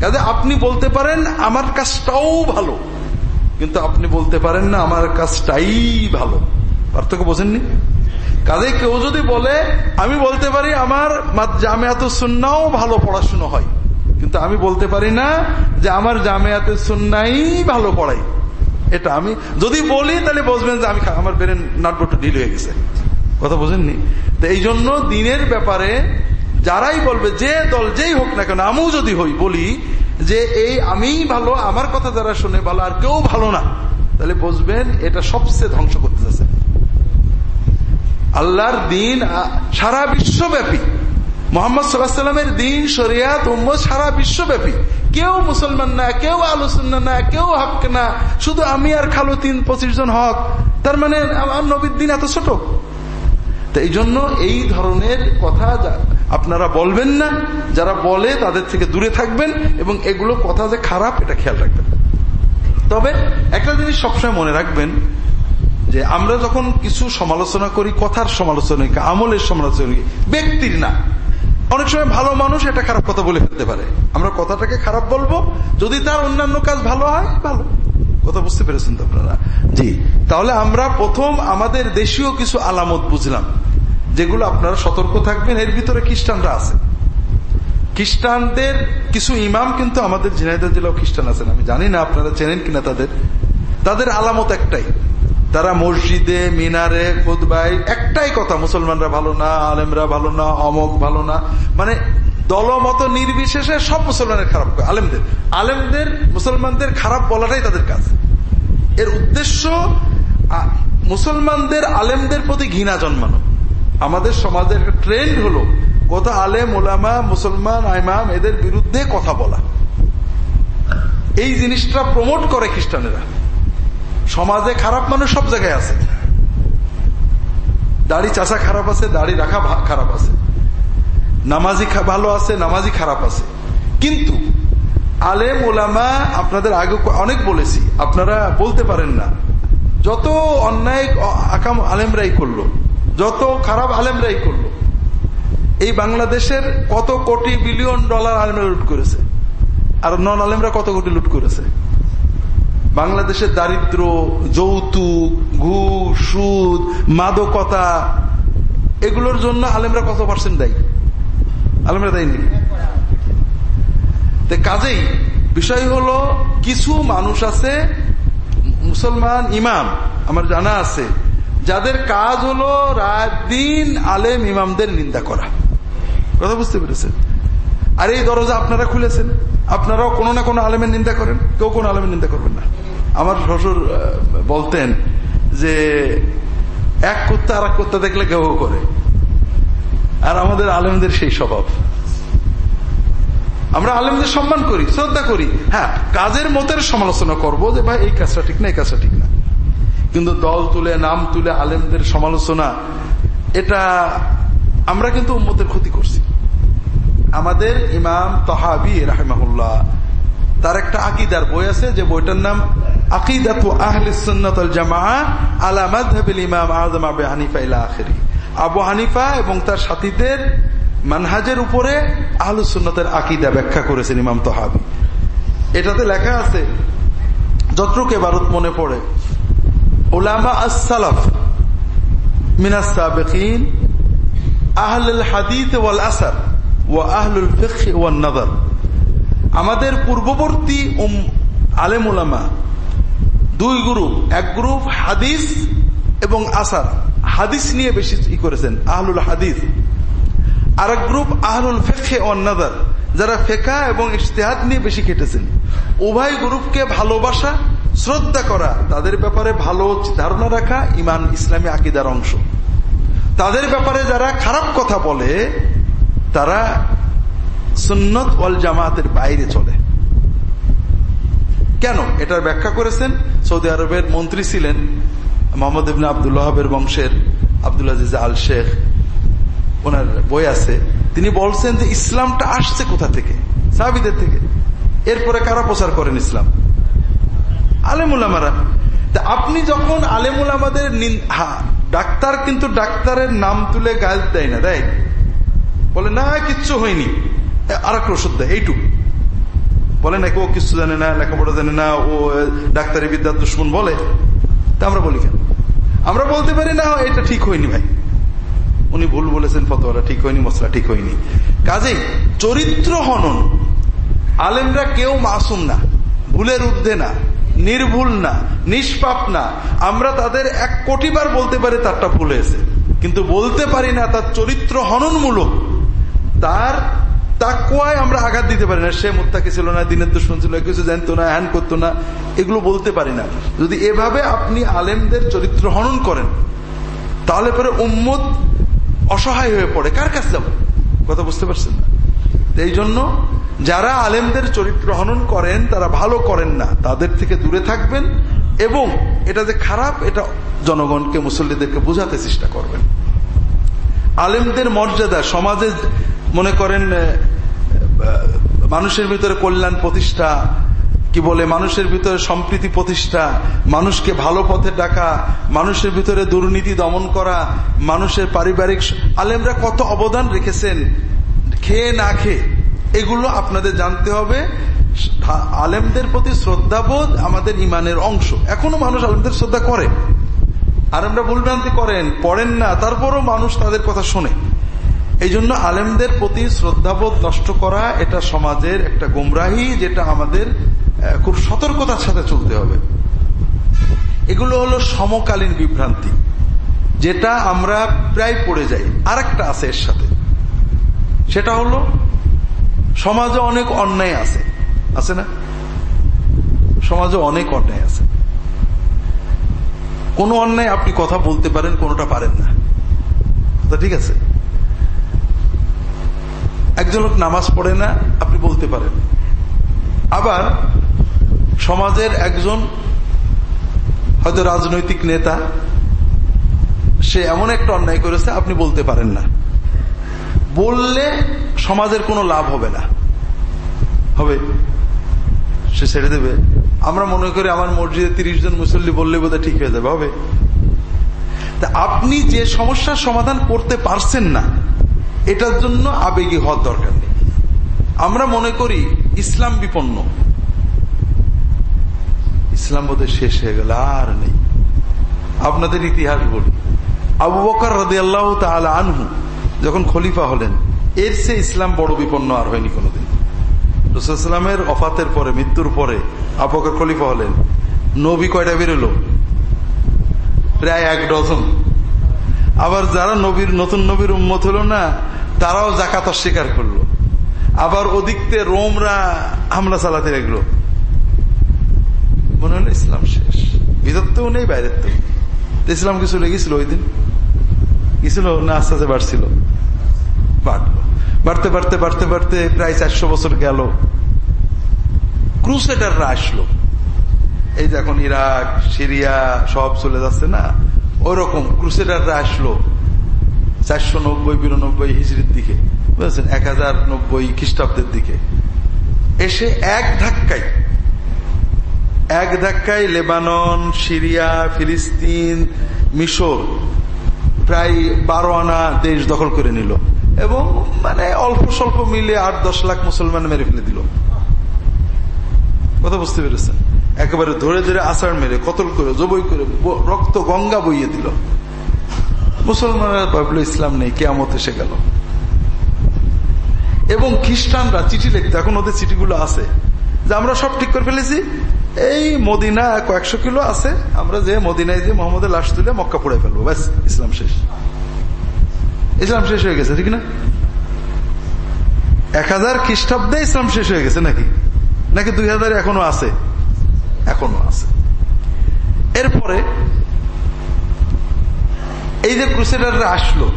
কাজে আপনি বলতে পারেন, আমার কাজটাও ভালো। কিন্তু আপনি বলতে পারেন না, আমার কাজটাই ভালো। পার্থক্য বোঝেননি? কাজে কেউ যদি বলে, আমি বলতে পারি, আমার জামেয়াত সুন্নাও ভালো পড়াশুনো হয়। কিন্তু আমি বলতে পারি না যে আমার জামেয়াতে সুন্নাই ভালো পড়াই এটা আমি যদি বলি, তাহলে বুঝবেন যে আমি আমার বেরেন নাটবটটা ঢিল হয়ে গেছে। কথা বোঝেননি? তো এই জন্য দিনের ব্যাপারে যারাই বলবে যে দল যেই হোক না কেন, আমিও যদি হই, বলি যে এই আমি ভালো, আমার কথা যারা শুনে ভালো, আর কেউ ভালো না, তাহলে বুঝবেন এটা সবচেয়ে ধ্বংস করতে আল্লাহর দিন সারা বিশ্বব্যাপী, মোহাম্মদ সাল্লাহামের দিন, শরিয়াত উম্মদ সারা বিশ্বব্যাপী। কেউ মুসলমান না, কেউ আলোচনা না, কেউ হক না, শুধু আমি আর খালো তিন, পঁচিশ জন হক, তার মানে আমার নবীর দিন এত ছোট। তো এই জন্য এই ধরনের কথা আপনারা বলবেন না, যারা বলে তাদের থেকে দূরে থাকবেন এবং এগুলো কথা যে খারাপ, এটা খেয়াল রাখবেন। তবে একটা জিনিস সবসময় মনে রাখবেন, যে আমরা যখন কিছু সমালোচনা করি, কথার সমালোচনা আমলের সমালোচনা ব্যক্তির না। অনেক সময় ভালো মানুষ এটা খারাপ কথা বলে ফেলতে পারে। আমরা কথাটাকে খারাপ বলব, যদি তার অন্যান্য কাজ ভালো হয়, ভালো। কথা বুঝতে পেরেছেন তো আপনারা? জি। তাহলে আমরা প্রথম আমাদের দেশীয় কিছু আলামত বুঝলাম। যেগুলো আপনারা সতর্ক থাকবেন, এর ভিতরে খ্রিস্টানরা আছে। খ্রিস্টানদের কিছু ইমাম কিন্তু আমাদের ঝিনাইদহ জেলাও খ্রিস্টান আছেন। আমি জানি না আপনারা চেনেন কিনা তাদের। তাদের আলামত একটাই। তারা মসজিদে, মিনারে খুদবাই একটাই কথা, মুসলমানরা ভালো না, আলেমরা ভালো না, অমক ভালো না। মানে দলমত নির্বিশেষে সব মুসলমানের খারাপ আলেমদের। আলেমদের, মুসলমানদের খারাপ বলাটাই তাদের কাজ। এর উদ্দেশ্য মুসলমানদের আলেমদের প্রতি ঘৃণা জন্মানো। আমাদের সমাজের একটা ট্রেন্ড হলো কত আলেম ওলামা মুসলমান আইমাম এদের বিরুদ্ধে কথা বলা। এই জিনিসটা প্রমোট করে খ্রিস্টানেরা। সমাজে খারাপ মানুষ সব জায়গায় আছে। দাড়ি চাষা খারাপ আছে, দাড়ি রাখা খারাপ আছে। নামাজি ভালো আছে, নামাজি খারাপ আছে। কিন্তু আলেম ওলামা আপনাদের আগে অনেক বলেছি, আপনারা বলতে পারেন না। যত অন্যায় আকাম আলেমরাই করল যত খারাপ আলেমরাই করল। এই বাংলাদেশের কত কোটি বিলিয়ন ডলার আলেমরা লুট করেছে। আর নন আলেমরা কত কোটি লুট করেছে? বাংলাদেশের দারিদ্র, যৌতুক, ঘুষ, সুদ, মাদকতা, এগুলোর জন্য আলেমরা কত পার্সেন্ট দেয়? আলেমরা দেয়নি কাজেই বিষয় হলো, কিছু মানুষ আছে, মুসলমান, ইমাম, আমার জানা আছে যাদের কাজ হলো রাত দিন আলেম ইমামদের নিন্দা করা। কথা বুঝতে পেরেছেন? আর এই দরজা আপনারা খুলেছেন। আপনারাও কোনো না কোনো আলেমের নিন্দা করেন। কেউ কোনো আলেমের নিন্দা করবেন না। আমার শ্বশুর বলতেন যে, এক কুত্তা আর এক কুত্তা দেখলে কেউ করে। আর আমাদের আলেমদের সেই স্বভাব। আমরা আলেমদের সম্মান করি, শ্রদ্ধা করি। হ্যাঁ কাজের মতের সমালোচনা করব যে, ভাই, এই কাজটা ঠিক না, এই কাজটা ঠিক কিন্তু দল তুলে, নাম তুলে, আলেমদের সমালোচনা, এটা আমরা কিন্তু উম্মতের ক্ষতি করছি। আমাদের ইমাম তহাবি রাহেমাহুল্লাহ, তার একটা আকিদার বই আছে যে বইটার নাম আকিদাতু আহলে সুন্নাতুল জামা আলা মাযহাবিল ইমাম আযম আবু হানিফা ইলা আখিরি। আবু হানিফা এবং তার সাথীদের মানহাজের উপরে আহলু সুন্নতের আকিদা ব্যাখ্যা করেছেন ইমাম তহাবি। এটাতে লেখা আছে যত্রকে ভারত মনে পড়ে আহলুল আমাদের পূর্ববর্তী আলেম ওলামা দুই গ্রুপ, এক গ্রুপ হাদিস এবং আসার। হাদিস নিয়ে বেশি ই করেছেন, আহলুল হাদিস। আর এক গ্রুপ আহলুল ফেখে অন্নাদার যারা ফেকা এবং ইশতেহাদ নিয়ে বেশি খেটেছেন উভয় গ্রুপকে ভালোবাসা শ্রদ্ধা করা, তাদের ব্যাপারে ভালো ধারণা রাখা ইমান ইসলামী আকিদার অংশ। তাদের ব্যাপারে যারা খারাপ কথা বলে, তারা সুন্নত ওয়াল জামাতের বাইরে চলে। কেন? এটার ব্যাখ্যা করেছেন সৌদি আরবের মন্ত্রী ছিলেন মোহাম্মদ ইবিন আবদুল্লাহের বংশের আব্দুল আজিজ আল শেখ। ওনার বই আছে। তিনি বলছেন যে ইসলামটা আসছে কোথা থেকে? সাহাবিদের থেকে। এরপরে কারা প্রচার করেন ইসলাম? আলেমুলামারা। তা আপনি যখন আলেমুলামাদের ডাক্তার কিন্তু ডাক্তারের নাম তুলে গাছ দেয় না, দেয়। বলে, না, কিচ্ছু হয়নি। আর একটা ওষুধ দেয়, এইটুকু। বলে, নাকি ও কিছু জানে না, লেখাপড়া জানে না, ও ডাক্তারি বিদ্যার দুশ্মন বলে। তা আমরা বলি কেন? আমরা বলতে পারি, না, এটা ঠিক হয়নি ভাই। উনি ভুল বলেছেন ফতোয়ারা ঠিক হয়নি, মশলা ঠিক হয়নি। কাজেই, চরিত্র হনন। আলেমরা কেউ মাসুম না, ভুলের ঊর্ধ্বে না। নির্ভুল না, নিষ্পাপ না। আমরা তাদের এক কোটিবার বলতে পারি তারটা ভুল হয়েছে। কিন্তু বলতে পারি না, তার চরিত্র হননমূলক। তার তাকুয়ায় আমরা আঘাত দিতে পারি না। সে মোত্তাকি ছিল না, দিনের দুশ্মন ছিল কিছু জানতো না হ্যান করতো না, এগুলো বলতে পারি না। যদি এভাবে আপনি আলেমদের চরিত্র হনন করেন, তাহলে পরে উম্মত অসহায় হয়ে পড়ে। কার কাছে যাব? কথা বুঝতে পারছেন না? এই জন্য যারা আলেমদের চরিত্র হনন করেন, তারা ভালো করেন না। তাদের থেকে দূরে থাকবেন এবং এটা যে খারাপ, এটা জনগণকে, মুসল্লিদেরকে বোঝাতে চেষ্টা করবেন। আলেমদের মর্যাদা, সমাজে মনে করেন মানুষের ভিতরে কল্যাণ প্রতিষ্ঠা, কি বলে, মানুষের ভিতরে সম্প্রীতি প্রতিষ্ঠা, মানুষকে ভালো পথে ডাকা, মানুষের ভিতরে দুর্নীতি দমন করা, মানুষের পারিবারিক আলেমরা কত অবদান রেখেছেন খেয়ে না খেয়ে, এগুলো আপনাদের জানতে হবে। আলেমদের প্রতি শ্রদ্ধাবোধ আমাদের ইমানের অংশ। এখনও মানুষ আলেমদের শ্রদ্ধা করে। আর আমরা ভুলভ্রান্তি করেন, পড়েন না, তারপরও মানুষ তাদের কথা শোনে। এই জন্য আলেমদের প্রতি শ্রদ্ধাবোধ নষ্ট করা এটা সমাজের একটা গুমরাহি, যেটা আমাদের খুব সতর্কতার সাথে চলতে হবে। এগুলো হলো সমকালীন বিভ্রান্তি, যেটা আমরা প্রায় পড়ে যাই। আর একটা আছে এর সাথে। সেটা হলো, সমাজে অনেক অন্যায় আছে। আছে না? সমাজে অনেক অন্যায় আছে। কোনো অন্যায় আপনি কথা বলতে পারেন, কোনোটা পারেন না। ঠিক আছে? একজন লোক নামাজ পড়ে না, আপনি বলতে পারেন। আবার সমাজের একজন হয়তো রাজনৈতিক নেতা, সে এমন একটা অন্যায় করেছে, আপনি বলতে পারেন না। বললে সমাজের কোনো লাভ হবে না। হবে? সে ছেড়ে দেবে। আমরা মনে করি আমার মসজিদে তিরিশ জন মুসল্লি বললে বোধহয় ঠিক হয়ে যাবে। হবে? তা আপনি যে সমস্যার সমাধান করতে পারছেন না, এটার জন্য আবেগী হওয়ার দরকার নেই। আমরা মনে করি ইসলাম বিপন্ন। ইসলাম বোধহয় শেষ হয়ে গেল, আর নেই। আপনাদের ইতিহাস বলি। আবু বকর রাদি আল্লাহ আনহু যখন খলিফা হলেন, এর সে ইসলাম বড় বিপন্ন আর হয়নি কোনোদিন। রসুলামের অফাতের পরে, মৃত্যুর পরে আবু বকর খলিফা হলেন। নবী কয়টা বেরোলো? প্রায় এক ডজন। আবার যারা নবীর, নতুন নবীর উন্মত হলো না, তারাও জাকাত অস্বীকার করল। আবার ওদিকতে রোমরা হামলা চালাতে লাগল। মনে হলো ইসলাম শেষ। ভিতরতেও নেই, বাইরের তো ইসলাম কিছু লেগেছিল ওই দিন? গেছিল না আস্তে আস্তে বাড়ছিল? বাড়তে বাড়তে বাড়তে বাড়তে প্রায় চারশো বছর গেল। ক্রুসেডাররা আসলো। এই যে এখন ইরাক, সিরিয়া সব চলে যাচ্ছে না? ওই রকম ক্রুসেডাররা আসলো চারশো নব্বই, বিরানব্বই হিজড়ির দিকে। বুঝেছেন? এক হাজার নব্বই খ্রিস্টাব্দের দিকে। এসে এক ধাক্কায় এক ধাক্কায় লেবানন, সিরিয়া, ফিলিস্তিন, মিশর, প্রায় বারো আনা দেশ দখল করে নিল। এবং মানে অল্প স্বল্প মিলে আট, দশ লাখ মুসলমান মেরে ফেলে দিল। কথা বুঝতে পেরেছেন? একেবারে ধরে ধরে আষাঢ় মেরে, কতল করে, জবই করে রক্ত গঙ্গা বইয়ে দিল। মুসলমানরা ভাবলো ইসলাম নেই, কেয়ামত এসে গেল। এবং খ্রিস্টানরা চিঠি লিখতে, এখন ওদের চিঠিগুলো আছে, যে আমরা সব ঠিক করে ফেলেছি। এই মদিনা কয়েকশো কিলো আছে, আমরা যে মদিনায় যে মোহাম্মদের লাশ তুলে মক্কা পড়ে ফেলব, ব্যাস, ইসলাম শেষ। ইসলাম শেষ হয়ে গেছে, ঠিক না? এক হাজার খ্রিস্টাব্দে ইসলাম শেষ হয়ে গেছে নাকি? নাকি দুই হাজার এখনও আছে? এখনও আছে। এরপরে এই যে ক্রুসেডাররা আসলো,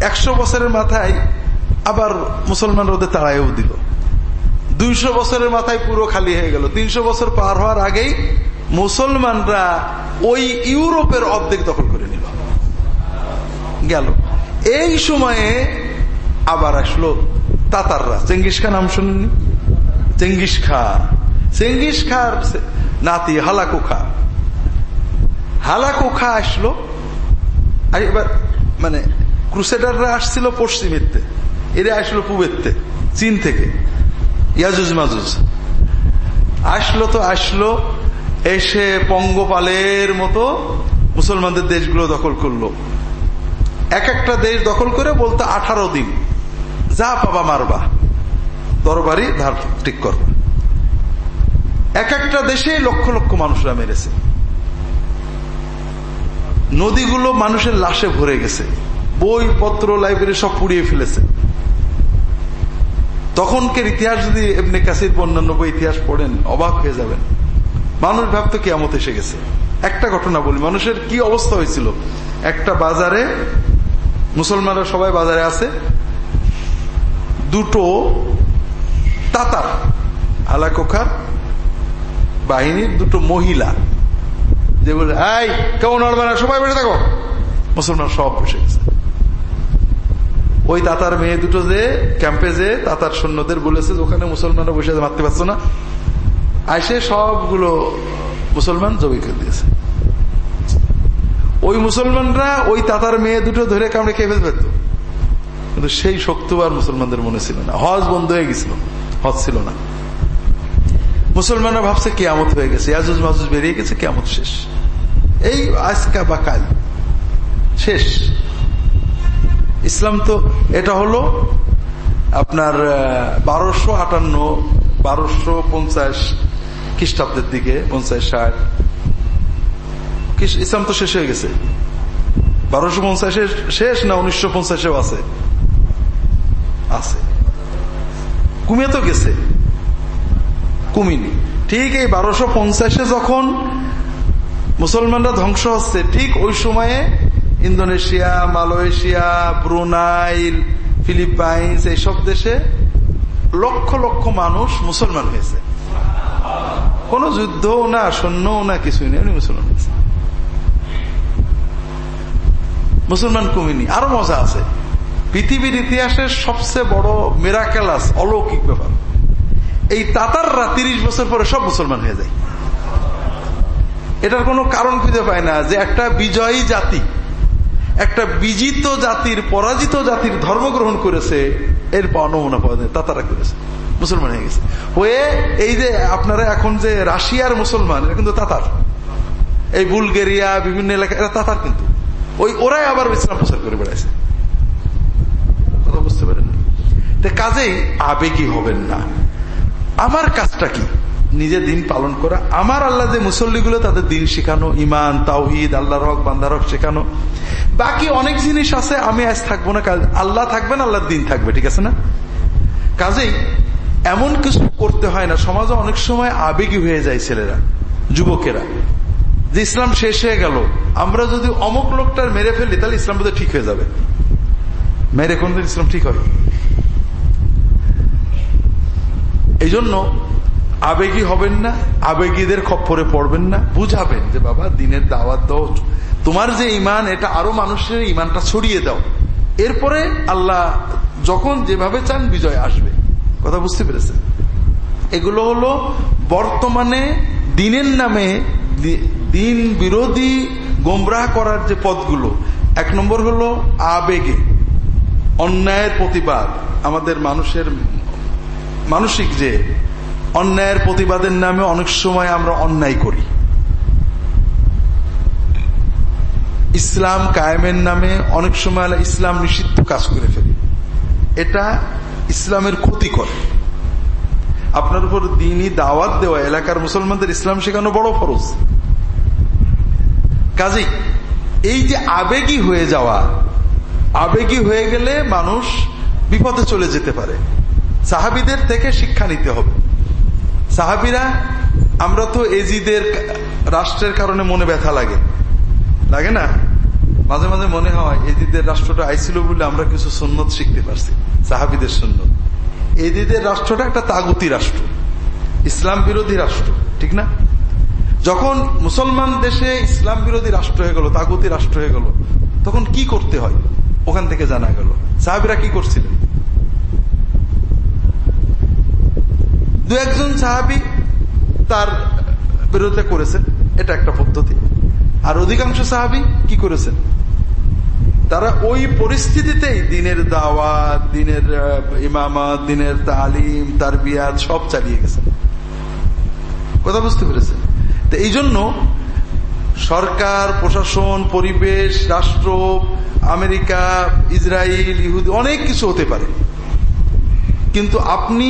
একশো বছরের মাথায় আবার মুসলমানরা ওদের তাড়াইও দিল। দুইশো বছরের মাথায় পুরো খালি হয়ে গেল। তিনশো বছর পার হওয়ার আগেই মুসলমানরা ওই ইউরোপের অর্ধেক দখল করে নিল। গেল। এই সময়ে আবার আসলো তাতাররা। চেঙ্গিস খা নাম শুনেননি? চেঙ্গিস খা। চেঙ্গিস খার নাতি হালাকু খা। হালাকু খা আসলো। আর এবার মানে ক্রুসেডাররা আসছিল পশ্চিমেরতে। এরা আসলো পূবেরতে চীন থেকে। ইয়াজুজ মাজুজ। আসলো তো আসলো, এসে পঙ্গপালের মতো মুসলমানদের দেশগুলো দখল করল। এক একটা দেশ দখল করে বলতো আঠারো দিন। যা পাবা মারবা। দরবারি ধার ঠিক করবা এক একটা দেশে লক্ষ লক্ষ মানুষরা মেরেছে। নদীগুলো মানুষের লাশে ভরে গেছে। বই, পত্র, লাইব্রেরি সব পুড়িয়ে ফেলেছে। তখনকার ইতিহাস যদি এমনি কাসির অন্যান্য বই ইতিহাস পড়েন, অবাক হয়ে যাবেন। মানুষ ভাবতো কেমত এসে গেছে। একটা ঘটনা বলি, মানুষের কি অবস্থা হয়েছিল? একটা বাজারে মুসলমানরা সবাই বাজারে আছে। দুটো তাতার আলাকোখার বাহিনীর দুটো মহিলা। যে বলে, এই, কেমন নড়বে না? সবাই বেড়ে থাকো। মুসলমান সব বসে গেছে। ওই তাতার মেয়ে দুটো যে ক্যাম্পে যে তাতার সৈন্যদের বলেছে, ওখানে মুসলমানরা বসে মারতে পারছ না? আইসে সবগুলো মুসলমান জবি করে দিয়েছে। ওই মুসলমানরা, ওই তাতার মেয়ে দুটো ধরে কামড়ে খেয়ে ফেলতে কিন্তু সেই শক্তি আর মুসলমানদের মনে ছিল না। হজ বন্ধ হয়ে গেছিল। হজ ছিল না। মুসলমানরা ভাবছে কেয়ামত হয়ে গেছে। ইয়াজুজ মাজুজ বেরিয়ে গেছে, কেয়ামত শেষ। এই আজকা বা কাল, শেষ। ইসলাম তো এটা হলো আপনার বারোশো আটান্ন, বারোশো পঞ্চাশ খ্রিস্টাব্দের দিকে, পঞ্চাশ ষাট। ইসলাম তো শেষ হয়ে গেছে। বারোশো পঞ্চাশের শেষ না উনিশশো পঞ্চাশেও আছে? আছে। কমে তো গেছে। কমিনি। ঠিক এই বারোশো পঞ্চাশে যখন মুসলমানরা ধ্বংস হচ্ছে, ঠিক ওই সময়ে ইন্দোনেশিয়া, মালয়েশিয়া ব্রুনাইল ফিলিপাইন্স এইসব দেশে লক্ষ লক্ষ মানুষ মুসলমান হয়েছে। কোন যুদ্ধও না, সৈন্যও না, কিছুই নেই মুসলমান হয়েছে। মুসলমান কমিনি আরও মজা আছে। পৃথিবীর ইতিহাসের সবচেয়ে বড় মেরাকেলাস অলৌকিক ব্যাপার। এই তাতাররা তিরিশ বছর পরে সব মুসলমান হয়ে যায়। এটার কোনো কারণ খুঁজে পায় না যে একটা বিজয়ী জাতি, একটা বিজিত জাতির, পরাজিত জাতির ধর্ম গ্রহণ করেছে এর নমুনা পাওয়া যায় তাতারা করেছে, মুসলমান হয়ে গেছে। হয়ে এই যে আপনারা এখন যে রাশিয়ার মুসলমান এটা কিন্তু তাতার। এই বুলগেরিয়া, বিভিন্ন এলাকা এটা তাতার কিন্তু। ওই ওরাই আবার ইসলাম প্রচার করে বেড়াইছে। বুঝতে পারেন কাজেই আবেগী হবেন না। আমার কাজটা কি? নিজে দিন পালন করা। আমার আল্লাহ যে মুসল্লিগুলো, তাদের দিন শেখানো ইমান তাওহিদ আল্লাহ বান্দার হক শেখানো। বাকি অনেক জিনিস আছে, আমি আজ থাকব না আল্লাহ থাকবেন, আল্লাহর দিন থাকবে, ঠিক আছে না? কাজেই এমন কিছু করতে হয় না, সমাজে অনেক সময় আবেগী হয়ে যায় ছেলেরা, যুবকেরা। যে ইসলাম শেষ হয়ে গেল, আমরা যদি অমুক লোকটার মেরে ফেলি, তাহলে ইসলাম বোধহয় ঠিক হয়ে যাবে। মেরে কোনদিন ইসলাম ঠিক হবে এই জন্য আবেগী হবেন না, আবেগীদের খপ্পরে পড়বেন না, বুঝাবেন যে, বাবা, দিনের দাওয়াত দাও। তোমার যে ইমান এটা আরও মানুষের ইমানটা ছড়িয়ে দাও। এরপরে আল্লাহ যখন যেভাবে চান বিজয় আসবে। কথা বুঝতে পেরেছেন? এগুলো হলো বর্তমানে দিনের নামে দিন বিরোধী গোমরাহ করার যে পথগুলো, এক নম্বর হলো আবেগে, অন্যায়ের প্রতিবাদ। আমাদের মানুষের, মানসিক যে অন্যায়ের প্রতিবাদের নামে অনেক সময় আমরা অন্যায় করি। ইসলাম কায়েমের নামে অনেক সময় ইসলাম নিষিদ্ধ কাজ করে ফেলি। এটা ইসলামের ক্ষতি করে। আপনার উপর দিনই দাওয়াত দেওয়া, এলাকার মুসলমানদের ইসলাম শেখানো বড় ফরজ। কাজেই, এই যে আবেগী হয়ে যাওয়া, আবেগী হয়ে গেলে মানুষ বিপদে চলে যেতে পারে। সাহাবিদের থেকে শিক্ষা নিতে হবে। সাহাবিরা, আমরা তো এজিদের রাষ্ট্রের কারণে মনে ব্যথা লাগে। লাগে না? মাঝে মাঝে মনে হয়, এজিদের রাষ্ট্রটা আইছিল বলে আমরা কিছু সন্ন্যত শিখতে পারছি। সাহাবিদের সন্ন্যত এজিদের রাষ্ট্রটা একটা তাগুতি রাষ্ট্র। ইসলাম বিরোধী রাষ্ট্র, ঠিক না? যখন মুসলমান দেশে ইসলাম বিরোধী রাষ্ট্র হয়ে গেল, তাগুতি রাষ্ট্র হয়ে গেল, তখন কি করতে হয়? ওখান থেকে জানা গেল। সাহাবিরা কি করছিলেন? দু একজন সাহাবি তার বিরোধিতা করেছেন, এটা একটা পদ্ধতি। আর অধিকাংশ সাহাবি কি করেছেন? তারা ওই পরিস্থিতিতেই দিনের দাওয়াত, দিনের ইমামত, দিনের তালিম তার বিয়াদ সব চালিয়ে গেছেন কথা বুঝতে পেরেছেন? তো এই জন্য সরকার, প্রশাসন, পরিবেশ, রাষ্ট্র, আমেরিকা ইসরায়েল ইহুদি, অনেক কিছু হতে পারে। কিন্তু আপনি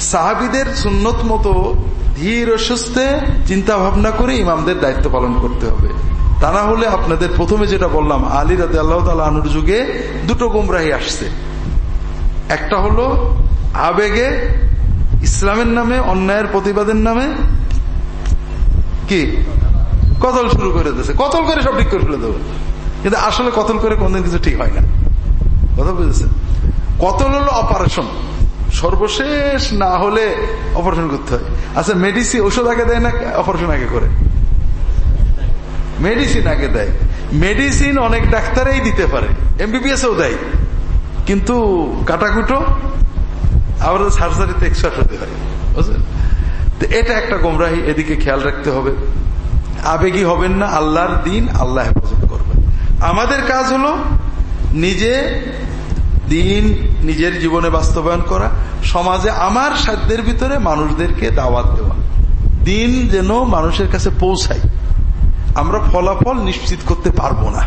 সাহাবিদের সুন্নত মতো ধীর সুস্থে চিন্তা ভাবনা করে ইমামদের দায়িত্ব পালন করতে হবে। তা না হলে আপনাদের প্রথমে যেটা বললাম, আলী রাতে আল্লাহ আনুর যুগে দুটো গুমরাহি আসছে। একটা হলো আবেগে, ইসলামের নামে, অন্যায়ের প্রতিবাদের নামে কি? কতল শুরু করে দিয়েছে। কতল করে সব ঠিক করে ফেলে দেবো। কিন্তু আসলে কতল করে কোনদিন কিছু ঠিক হয় না। কথা বুঝেছে কতল হলো অপারেশন। সর্বশেষ না হলে অপারেশন করতে হয়। আচ্ছা মেডিসিন ওষুধ আগে দেয় না, অপারেশন আগে করে? মেডিসিন আগে দেয়। মেডিসিন অনেক ডাক্তারেই দিতে পারে। এমবিবিএস ও দেয়। কিন্তু কাটাকুটো, আবার সার্জারিতে এক্সপার্ট হতে হয়। বুঝলেন? এটা একটা গোমরাহি, এদিকে খেয়াল রাখতে হবে। আবেগী হবেন না, আল্লাহর দিন আল্লাহ হেফাজত করবেন। আমাদের কাজ হলো নিজে দিন, নিজের জীবনে বাস্তবায়ন করা, সমাজে আমার সাধ্যের ভিতরে মানুষদেরকে দাওয়াত দেওয়া। দিন যেন মানুষের কাছে পৌঁছায়। আমরা ফলাফল নিশ্চিত করতে পারব না।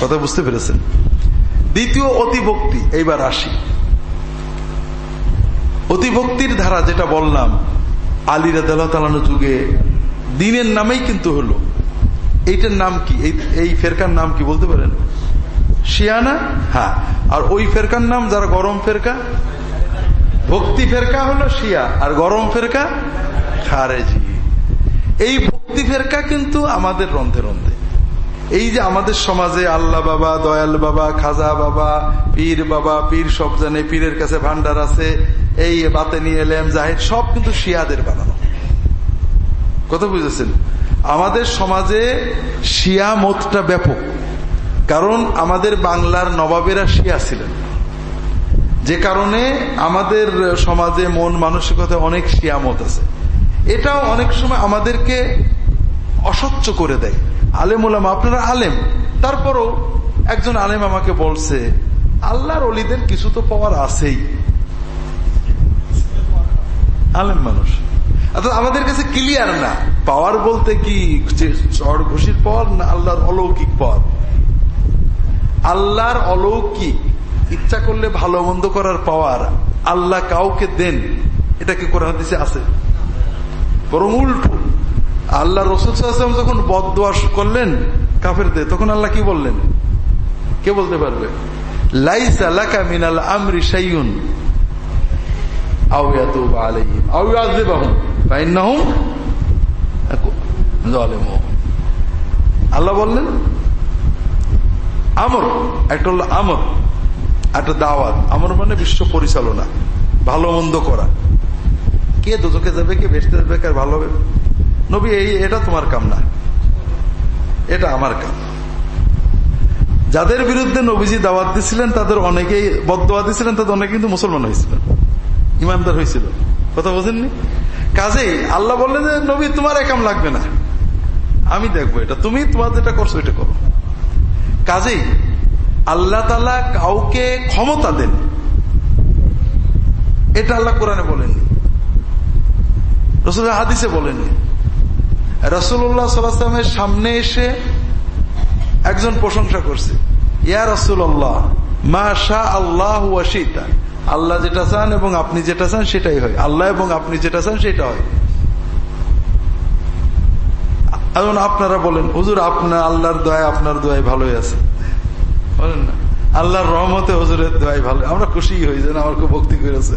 কথা বুঝতে পেরেছেন? দ্বিতীয় অতিভক্তি, এইবার আসি। অতিভক্তির ধারা যেটা বললাম আলী রাদালানো যুগে দিনের নামেই কিন্তু হলো। এইটার নাম কি? এই ফেরকার নাম কি বলতে পারেন? শিয়ানা হ্যাঁ। আর ওই ফেরকার নাম যারা গরম ফেরকা? ভক্তি ফেরকা হলো শিয়া। আর গরম ফেরকা? খারেজি। এই ভক্তি ফেরকা কিন্তু আমাদের রন্ধে রন্ধে। এই যে আমাদের সমাজে আল্লাহ বাবা, দয়াল বাবা, খাজা বাবা, পীর বাবা, পীর সব জানে, পীরের কাছে ভান্ডার আছে এই বাতে নিয়ে এলেম জাহিদ, সব কিন্তু শিয়াদের বানানো। কথা বুঝেছেন? আমাদের সমাজে শিয়া মতটা ব্যাপক। কারণ আমাদের বাংলার নবাবেরা শিয়া ছিলেন। যে কারণে আমাদের সমাজে মন মানসিকতা অনেক শিয়ামত আছে। এটাও অনেক সময় আমাদেরকে অস্বচ্ছ করে দেয়। আলেম ওলাম আপনারা আলেম। তারপরও একজন আলেম আমাকে বলছে, আল্লাহর অলিদের কিছু তো পাওয়ার আছেই। আলেম মানুষ। অর্থাৎ আমাদের কাছে ক্লিয়ার না। পাওয়ার বলতে কি? চড় ঘুষির পাওয়ার না আল্লাহর অলৌকিক পাওয়ার আল্লাহর অলৌকিক, ইচ্ছা করলে ভালো মন্দ করার পাওয়ার আল্লাহ কাউকে দেন, এটা কি কোরআন দিছে আছে? বরং উল্টো। আল্লাহ রসুল যখন বদোয়াস করলেন কাফের দে তখন আল্লাহ কি বললেন? কে বলতে পারবে? লাইসা লাকা মিনাল আমরি সাইয়ুন আল্লাহ বললেন, আমর, একটা হলো আমর, একটা দাওয়াত। আমর মানে বিশ্ব পরিচালনা, ভালো মন্দ করা। কে দুজকে যাবে কে বেসতে যাবে কার ভালো হবে? নবী, এই এটা তোমার কাম না। এটা আমার কাম। যাদের বিরুদ্ধে নবীজি দাওয়াত দিছিলেন, তাদের অনেকেই বদ বদোয়া দিছিলেন, তাদের অনেকে কিন্তু মুসলমান হয়েছিলেন। ইমানদার হয়েছিল। কথা বোঝেননি? কাজেই আল্লাহ বললেন যে, নবী, তোমার একাম লাগবে না। আমি দেখব এটা। তুমি তোমার যেটা করছ এটা করো। কাজেই আল্লাহ তালা কাউকে ক্ষমতা দেন। এটা আল্লাহ কোরআনে বলেননি। রসুল হাদিসে বলেননি। রসুল্লাহ সাল্লামের সামনে এসে একজন প্রশংসা করছে। ইয়া রসুল্লাহ মা শাহ আল্লাহ ওয়াশিতা আল্লাহ যেটা চান এবং আপনি যেটা চান সেটাই হয়। আল্লাহ এবং আপনি যেটা চান সেটা হয়। এখন আপনারা বলেন, হুজুর, আপনার আল্লাহর দোয়ায় আপনার দোয়ায় ভালোই আছে। বলেন না। আল্লাহর রহমতে হুজুরের দোয়াই ভালো। আমরা খুশি হই যেন আমার খুব ভক্তি করেছে।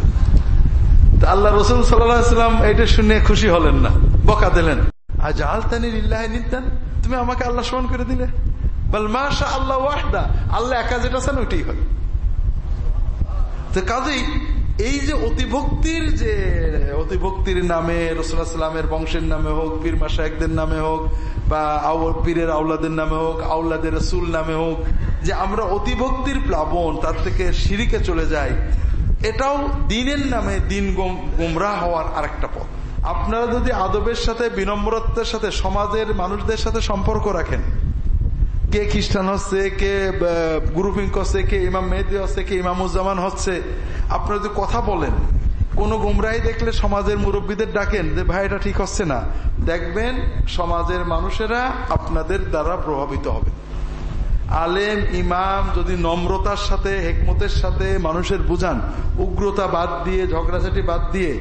আল্লাহ রসুল সাল্লাম এটা শুনে খুশি হলেন না। বকা দিলেন। আজ আলতানি নিতেন তুমি আমাকে আল্লাহ স্মরণ করে দিলে? বল মাশা আল্লাহ ওয়াহদা। আল্লাহ একা যেটা চান ওইটাই হয়। তো কাজেই এই যে অতিভক্তির যে, অতিভক্তির নামে রসুলামের বংশের নামে হোক, পীর মাসায়কদের নামে হোক, বা পীরের আউলাদের নামে হোক আউলাদের রসুল নামে হোক, যে আমরা অতিভক্তির প্লাবন, তার থেকে সিঁড়িকে চলে যাই, এটাও দিনের নামে দিন গুমরা হওয়ার আরেকটা পথ। আপনারা যদি আদবের সাথে বিনম্রত্বের সাথে, সমাজের মানুষদের সাথে সম্পর্ক রাখেন কে খ্রিস্টান হচ্ছে, কে গ্রুপিং করছে কে ইমাম মেহেদি হচ্ছে, কে ইমামুজ্জামান হচ্ছে, আপনারা যদি কথা বলেন, কোন গুমরাই দেখলে সমাজের মুরব্বীদের ডাকেন যে, ভাই, এটা ঠিক হচ্ছে না। দেখবেন সমাজের মানুষেরা আপনাদের দ্বারা প্রভাবিত হবে। আলেম, ইমাম যদি নম্রতার সাথে, হেকমতের সাথে মানুষের বুঝান, উগ্রতা বাদ দিয়ে, ঝগড়াঝাটি বাদ দিয়ে